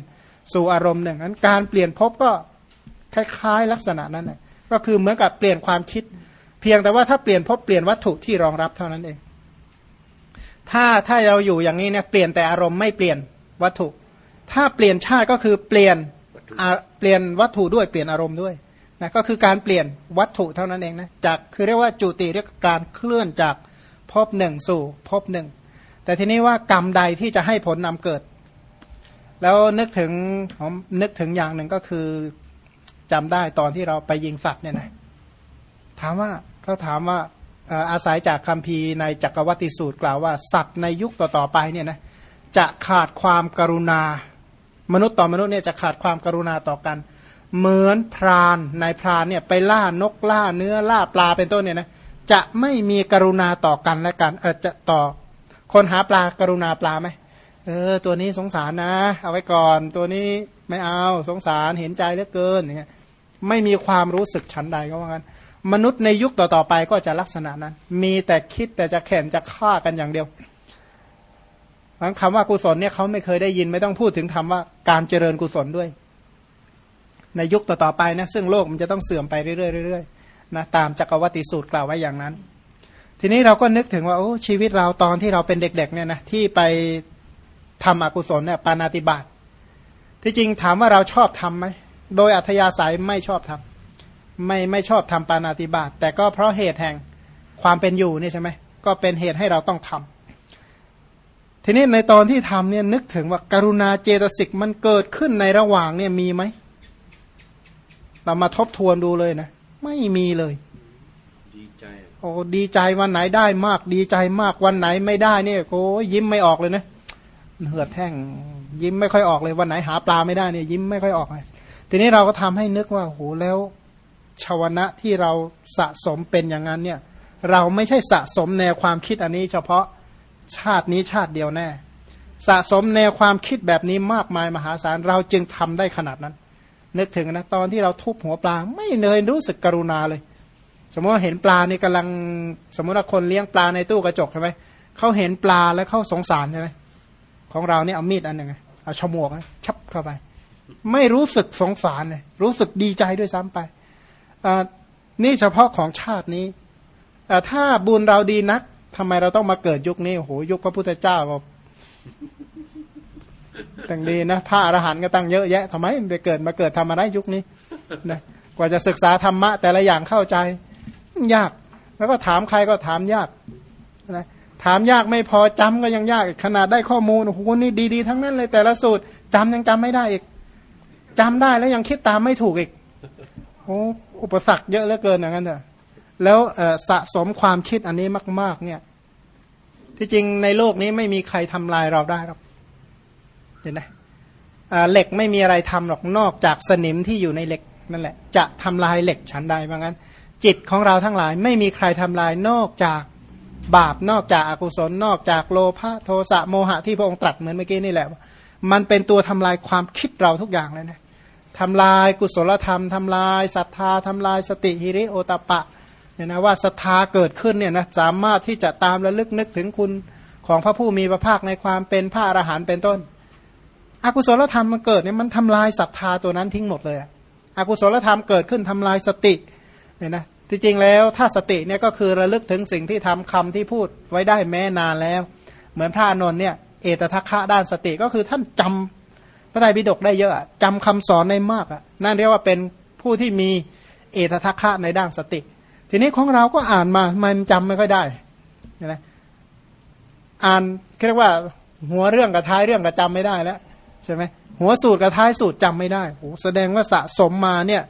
สู่อารมณ์หนึ่งนั้นการเปลี่ยนพบก็คล้ายๆลักษณะนั้นนะก็คือเหมือนกับเปลี่ยนความคิด เพียงแต่ว่าถ้าเปลี่ยนพบเปลี่ยนวัตถุที่รองรับเท่านั้นเอง ถ้าถ้าเราอยู่อย่างนี้เนี่ยเปลี่ยนแต่อารมณ์ไม่เปลี่ยนวัตถุ ถ้าเปลี่ยนชาติก็คือเปลี่ยนเปลี่ยนวัตถุด้วยเปลี่ยนอารมณ์ด้วยนะก็คือการเปลี่ยนวัตถุเท่านั้นเองนะจากคือเรียกว่าจุติเรียกการเคลื่อนจากพบหนึ่งสู่พบหนึ่งแต่ทีนี้ว่ากรรมใดที่จะให้ผลนำเกิด แล้วนึกถึงผมนึกถึงอย่างหนึ่งก็คือจำได้ตอนที่เราไปยิงสัตว์เนี่ยนะถามว่า เขาถามว่าอาศัยจากคำพีในจักรวัติสูตรกล่าวว่า สัตว์ในยุคต่อๆไปเนี่ยนะจะขาดความกรุณา มนุษย์ต่อมนุษย์เนี่ยจะขาดความกรุณาต่อกัน เหมือนพรานนายพรานเนี่ยไปล่านกล่าเนื้อล่าปลาเป็นต้นเนี่ยนะจะไม่มีกรุณาต่อกันและกันเออจะต่อคนหาปลากรุณาปลาไหมเออ ตัวนี้สงสารนะ เอาไว้ก่อนตัวนี้ไม่เอาสงสารเห็นใจเหลือเกินอย่างเงี้ยไม่มีความรู้สึกฉันใดก็ว่างั้น มนุษย์ในยุคต่อๆไปก็จะลักษณะนั้น มีแต่คิดแต่จะแข่งจะฆ่ากันอย่างเดียวคำว่ากุศลเนี่ยเขาไม่เคยได้ยินไม่ต้องพูดถึงคำว่าการเจริญกุศลด้วย ในยุคต่อๆไปนะซึ่งโลกมันจะต้องเสื่อมไปเรื่อยๆนะตามจักรวัติสูตรกล่าวไว้อย่างนั้น ทีนี้เราก็นึกถึงว่าโอ้ชีวิตเราตอนที่เราเป็นเด็กๆเนี่ยนะที่ไปทำอกุศลเนี่ยปานาติบาตที่จริงถามว่าเราชอบทํำไหมโดยอัธยาศัยไม่ชอบทำ ไม่ไม่ชอบทำปานาติบาตแต่ก็เพราะเหตุแห่งความเป็นอยู่นี่ใช่ไหมก็เป็นเหตุให้เราต้องทำทีนี้ในตอนที่ทำเนี่ยนึกถึงว่าการุณาเจตสิกมันเกิดขึ้นในระหว่างเนี่ยมีไหม เรามาทบทวนดูเลยนะ ไม่มีเลยดีใจโอ้ดีใจวันไหนได้มาก ดีใจมากวันไหนไม่ได้เนี่ยโอ้ยิ้มไม่ออกเลยนะเหือดแท่งยิ้มไม่ค่อยออกเลยวันไหนหาปลาไม่ได้เนี่ยยิ้มไม่ค่อยออกเลยทีนี้เราก็ทำให้นึกว่าโหแล้ว ชาวนะที่เราสะสมเป็นอย่างนั้นเนี่ยเราไม่ใช่สะสมแนวความคิดอันนี้ เฉพาะชาตินี้ชาติเดียวแน่ สะสมแนวความคิดแบบนี้มากมายมหาศาลเราจึงทำได้ขนาดนั้น นึกถึงนะตอนที่เราทุบหัวปลาไม่เนยรู้สึกกรุณาเลย สมมติว่าเห็นปลานี่กำลังสมมติว่าคนเลี้ยงปลาในตู้กระจกใช่ไหมเขาเห็นปลาแล้วเขาสงสารใช่ไหมของเราเนี่ยเอามีดอันหนึ่งเอาฉมวกชับเข้าไป ไม่รู้สึกสงสารเลยรู้สึกดีใจด้วยซ้ำไป นี่เฉพาะของชาตินี้ถ้าบุญเราดีนักทำไมเราต้องมาเกิดยุคนี้โอ้โหยุคพระพุทธเจ้าก็ตั้งดีนะพระอรหันต์ก็ตั้งเยอะแยะทำไมไปเกิดมาเกิดทำอะไรยุคนี้นะกว่าจะศึกษาธรรมะ แต่ละอย่างเข้าใจ ยาก แล้วก็ถามใครก็ถามยากนะถามยากไม่พอจำก็ยังยากขนาดได้ข้อมูลโอ้โหนี่ดีๆทั้งนั้นเลยแต่ละสูตรจำยังจำไม่ได้อีกจำได้แล้วยังคิดตามไม่ถูกอีกโอ้ อุปสรรคเยอะเหลือเกินอย่างนั้นเถอะแล้วสะสมความคิดอันนี้มาก ๆ เนี่ย ที่จริงในโลกนี้ไม่มีใครทำลายเราได้ครับ เห็นไหมเหล็กไม่มีอะไรทำหรอกนอกจากสนิมที่อยู่ในเหล็กนั่นแหละ จะทำลายเหล็กชั้นใดบางั้น จิตของเราทั้งหลาย ไม่มีใครทำลายนอกจากบาปนอกจากอากุศล นอกจากโลภะโทสะโมหะที่พระองค์ตรัสเหมือนเมื่อกี้นี่แหละ มันเป็นตัวทำลายความคิดเราทุกอย่างเลยนะ ทำลายกุศลธรรมทำลายศรัทธาทำลายสติหิริโอตปะเนี่ยนะว่าศรัทธาเกิดขึ้นเนี่ยนะสามารถที่จะตามระลึกนึกถึงคุณของพระผู้มีพระภาคในความเป็นพระอรหันต์เป็นต้น อกุศลธรรมมันเกิดเนี่ยมันทำลายศรัทธาตัวนั้นทิ้งหมดเลยอกุศลธรรมเกิดขึ้นทำลายสติเนี่ยนะที่จริงแล้วถ้าสติเนี่ยก็คือระลึกถึงสิ่งที่ทำคำที่พูดไว้ได้แม้นานแล้ว เหมือนพระอานนท์เนี่ยเอตทัคคะด้านสติก็คือท่านจำ พระไตรปิฎกได้เยอะอะจำคำสอนได้มากอะนั่นเรียกว่าเป็นผู้ที่มีเอตทัคคะในด้านสติ ทีนี้ของเราก็อ่านมามันจำไม่ค่อยได้เนไหมอ่านเรียกว่าหัวเรื่องกับท้ายเรื่องก็จำไม่ได้แล้วใช่ไหมหัวสูตรกับท้ายสูตรจำไม่ได้โอ้แสดงว่าสะสมมาเนี่ย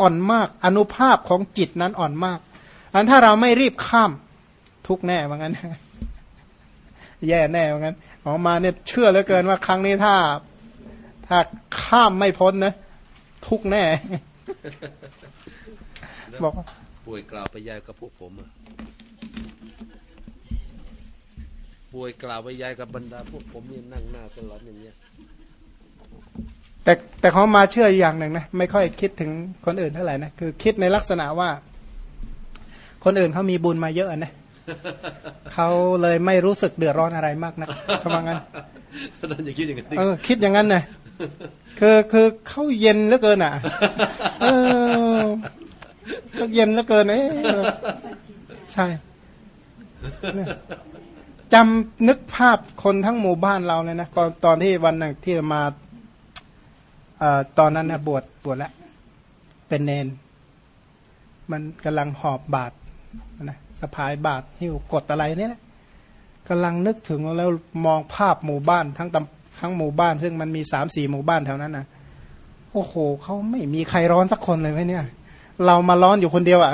อ่อนมากอนุภาพของจิตนั้นอ่อนมากอันถ้าเราไม่รีบข้ามทุกแน่ว่างั้นแย่แน่ว่างั้นออกมาเนี่ยเชื่อเหลือเกินว่าครั้งนี้ถ้า ถ้าข้ามไม่พ้นนะ ทุกแน่ บอกว่าป่วยกล่าวไปยายกับพวกผมอะป่วยกล่าวไปยายกับบรรดาพวกผมเนี่ยนั่งหน้าตลอดอย่างเงี้ยแต่แต่เขามาเชื่ออย่างหนึ่งนะไม่ค่อยคิดถึงคนอื่นเท่าไหร่นะคือคิดในลักษณะว่า คนอื่นเขามีบุญมาเยอะนะเขาเลยไม่รู้สึกเดือดร้อนอะไรมากนะเขาว่างั้นท่านอย่าคิดอย่างนั้นดิเออคิดอย่างนั้นนะ คือคือเขาเย็นเหลือเกินอะเออเขาเย็นเหลือเกินเอ๊ะใช่เนี่ยจำนึกภาพคนทั้งหมู่บ้านเราเลยนะตอนตอนที่วันหนึ่งที่มาเอ่อตอนนั้นนะบวชบวชแล้วเป็นเนน มันกำลังหอบบาทนะสะพายบาทหิ้วกดอะไรเนี่ยแหละกำลังนึกถึงแล้วมองภาพหมู่บ้านทั้งตำ ทั้งหมู่บ้าน ซึ่งมันมีสามสี่หมู่บ้านแถวนั้นนะโอ้โหเขาไม่มีใครร้อนสักคนเลยไหมเนี่ย เรามาร้อนอยู่คนเดียวอะ่ะ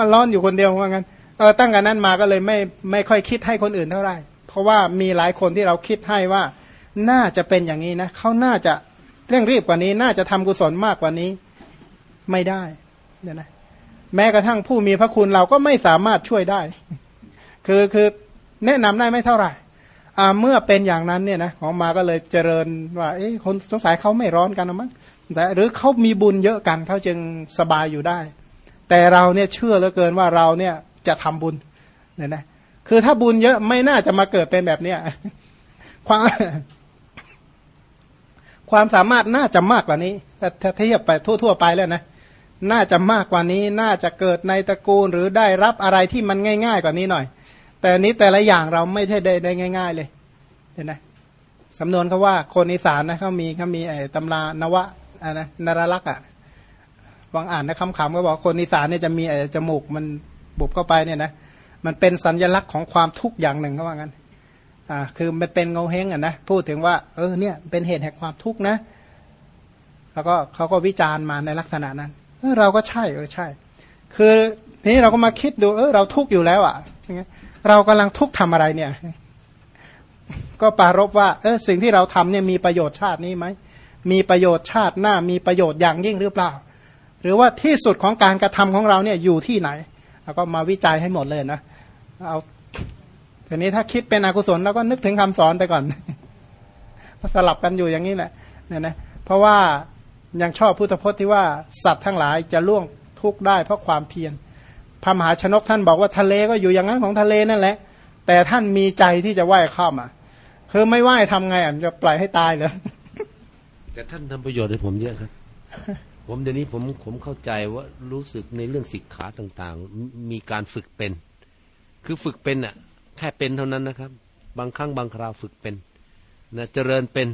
มาร้อนอยู่คนเดียวว่างั้นเออตั้งแต่นั้นมาก็เลยไม่ไม่ค่อยคิดให้คนอื่นเท่าไหร่ เพราะว่ามีหลายคนที่เราคิดให้ว่า น่าจะเป็นอย่างนี้นะเขาน่าจะเร่งรีบกว่านี้ น่าจะทำกุศลมากกว่านี้ ไม่ได้เดี๋ยนะแม้กระทั่งผู้มีพระคุณเราก็ไม่สามารถช่วยได้ คือคือแนะนำได้ไม่เท่าไหร่ เมื่อเป็นอย่างนั้นเนี่ยนะของมาก็เลยเจริญว่าเอ้คนสงสัยเขาไม่ร้อนกันหรือมั้งแต่หรือเขามีบุญเยอะกันเขาจึงสบายอยู่ได้ แต่เราเนี่ยเชื่อเหลือเกินว่าเราเนี่ยจะทำบุญเนี่ยนะคือถ้าบุญเยอะไม่น่าจะมาเกิดเป็นแบบเนี้ยความความสามารถน่าจะมากกว่านี้ถ้าเทียบไปทั่ว ๆ ไปแล้วนะน่าจะมากกว่านี้ น่าจะเกิดในตระกูลหรือได้รับอะไรที่มันง่าย ๆ กว่านี้หน่อย แต่นี้แต่ละอย่างเราไม่ใช่ได้ได้ง่าย ๆ เลยเห็นไหมสำนวนเขาว่าคนอีสานนะเขามีเขามีไอ้ตำรานวะอะนะนรลักษ์อะบางอ่านนะคำขำก็บอกคนอีสานเนี่ยจะมีไอ้จมูกมันบุบเข้าไปเนี่ยนะมันเป็นสัญลักษณ์ของความทุกข์อย่างหนึ่งเขาว่างั้นอ่าคือมันเป็นเงาเฮงอะนะพูดถึงว่าเออเนี่ยเป็นเหตุแห่งความทุกข์นะ แล้วก็เขาก็วิจารณ์มาในลักษณะนั้นเออเราก็ใช่เออใช่ คือทีนี้เราก็มาคิดดูเออเราทุกข์อยู่แล้วอะยังไง เรากำลังทุกข์ทำอะไรเนี่ย ก็ปรารบว่า เออสิ่งที่เราทำเนี่ยมีประโยชน์ชาตินี้ไหมมีประโยชน์ชาติหน้ามีประโยชน์อย่างยิ่งหรือเปล่า หรือว่าที่สุดของการกระทำของเราเนี่ยอยู่ที่ไหนแล้วก็มาวิจัยให้หมดเลยนะเอาทีนี้ถ้าคิดเป็นอกุศลเราก็นึกถึงคำสอนไปก่อนสลับกันอยู่อย่างนี้แหละเนี่ยนะเพราะว่ายังชอบพุทธพจน์ที่ว่าสัตว์ทั้งหลายจะล่วงทุกข์ได้เพราะความเพียร พระมหาชนกท่านบอกว่าทะเลก็อยู่อย่างนั้นของทะเลนั่นแหละ แต่ท่านมีใจที่จะว่ายข้ามอะคือไม่ว่ายทำไงอะจะปล่อยให้ตายเลยแต่ท่านทำประโยชน์ให้ผมเยอะครับ ผมเดี๋ยวนี้ผมผมเข้าใจว่ารู้สึกในเรื่องสิกขาต่างๆ มีการฝึกเป็น คือฝึกเป็นอะแค่เป็นเท่านั้นนะครับ บางครั้งบางคราวฝึกเป็นนะเจริญเป็น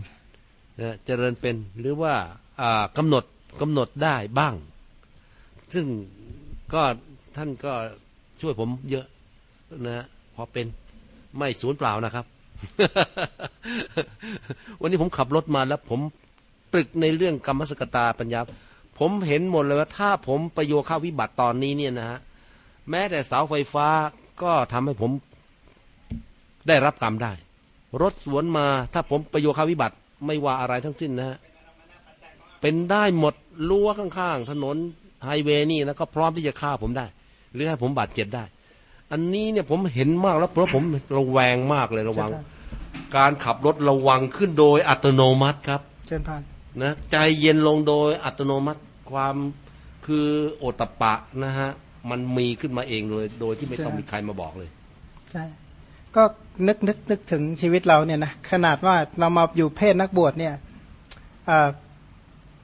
นะเจริญเป็นหรือว่าอ่ากำหนดกำหนดได้บ้าง ซึ่งก็ ท่านก็ช่วยผมเยอะนะพอเป็นไม่สูญเปล่านะครับ วันนี้ผมขับรถมาแล้ว ผมตรึกในเรื่องกรรมสกตาปัญญา ผมเห็นหมดเลยว่า ถ้าผมประโยชน์ข้าวิบัติตอนนี้เนี่ยนะฮะแม้แต่เสาไฟฟ้าก็ทำให้ผมได้รับกรรมได้ รถสวนมาถ้าผมประโยชน์ข้าวิบัติไม่ว่าอะไรทั้งสิ้นนะฮะเป็นได้หมดรั้วข้างๆถนนไฮเวย์นี่นะก็พร้อมที่จะฆ่าผมได้ หรือให้ผมบาดเจ็บได้ อันนี้เนี่ยผมเห็นมากแล้วเพราะผมระแวงมากเลยระวัง การขับรถระวังขึ้นโดยอัตโนมัติครับ เชิญผ่านนะใจเย็นลงโดยอัตโนมัติความคือโอตตะปะนะฮะมันมีขึ้นมาเองเลย โดยที่ไม่ต้องมีใครมาบอกเลยใช่ก็นึกนึกนึกถึงชีวิตเราเนี่ยนะขนาดว่าเรามาอยู่เพศนักบวชเนี่ยเอ่อ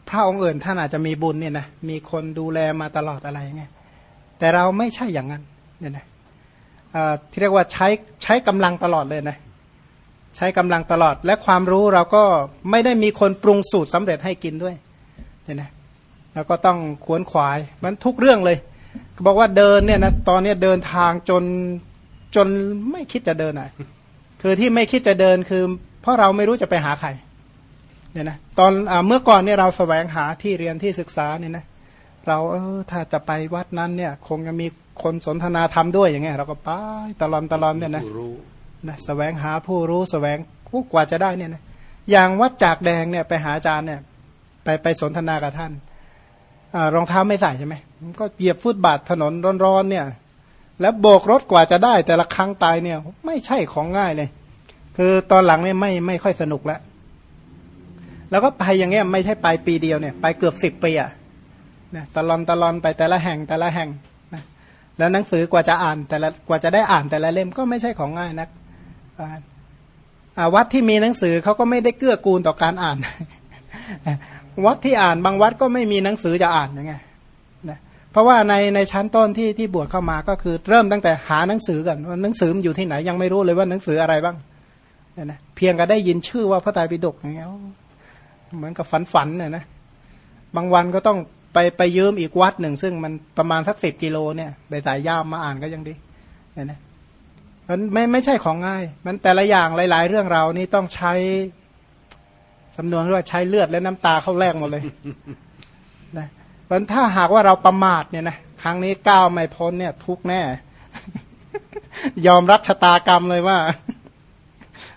พระองค์อื่นท่านอาจจะมีบุญเนี่ยนะมีคนดูแลมาตลอดอะไรเงี้ย แต่เราไม่ใช่อย่างนั้นเนี่ยนะเอ่อที่เรียกว่าใช้ใช้กำลังตลอดเลยนะใช้กำลังตลอดและความรู้เราก็ไม่ได้มีคนปรุงสูตรสำเร็จให้กินด้วยเนี่ยนะแล้วก็ต้องขวนขวายมันทุกเรื่องเลยบอกว่าเดินเนี่ยนะตอนเนี้ยเดินทางจนจนไม่คิดจะเดินอะคือที่ไม่คิดจะเดินคือ เพราะเราไม่รู้จะไปหาใครเนี่ยนะตอนอาเมื่อก่อนเนี่ยเราแสวงหาที่เรียนที่ศึกษาเนี่ยนะ เราเออถ้าจะไปวัดนั้นเนี่ย คงจะมีคนสนทนาธรรมด้วยอย่างเงี้ยเราก็ไปตลอดตลอดเนี่ยนะผู้รู้นะแสวงหาผู้รู้แสวงกว่าจะได้เนี่ยนะอย่างวัดจากแดงเนี่ยไปหาอาจารย์เนี่ย ไปไปสนทนากับท่านอารองเท้าไม่ใส่ใช่ไหมมันก็เหยียบฟุตบาทถนนร้อนๆเนี่ย แล้วโบกรถกว่าจะได้ แต่ละครั้งไปเนี่ย ไม่ใช่ของง่ายเลย คือตอนหลังเนี่ยไม่ไม่ค่อยสนุกแล้วแล้วก็ไปอย่างเงี้ยไม่ใช่ไปปีเดียวเนี่ย ไปเกือบสิบปีอะ นะตลอนตลอนไปแต่ละแห่งแต่ละแห่งนะแล้วหนังสือกว่าจะอ่านแต่ละกว่าจะได้อ่านแต่ละเล่มก็ไม่ใช่ของง่ายนักวัดที่มีหนังสือเขาก็ไม่ได้เกื้อกูลต่อการอ่าน วัดที่อ่านบางวัดก็ไม่มีหนังสือจะอ่านยังไงนะเพราะว่าในในชั้นต้นที่ที่บวชเข้ามาก็คือเริ่มตั้งแต่หาหนังสือกันว่าหนังสือมันอยู่ที่ไหนยังไม่รู้เลยว่าหนังสืออะไรบ้างเนี่ยนะเพียงก็ได้ยินชื่อว่าพระไตรปิฎกอย่างเงี้ยเหมือนกับฝันฝันน่ยนะบางวันก็ต้อง ไปไปยืมอีกวัดหนึ่ง ซึ่งมันประมาณสักสิบกิโลเนี่ยไปสายย่ามมาอ่านก็ยังดีเนี่ยนะมันไม่ไม่ใช่ของง่าย มันแต่ละอย่างหลาย ๆ เรื่องเรานี่ต้องใช้สำนวนเรียกว่าใช้เลือดและน้ำตาเข้าแลกหมดเลยนะมันถ้าหากว่าเราประมาทเนี่ยนะครั้งนี้ก้าวไม่พ้นเนี่ยทุกแน่ ยอมรับชะตากรรมเลยว่า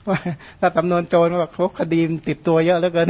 ว่าถ้าตำนวนโจรก็บอกคดีมติดตัวเยอะเหลือเกิน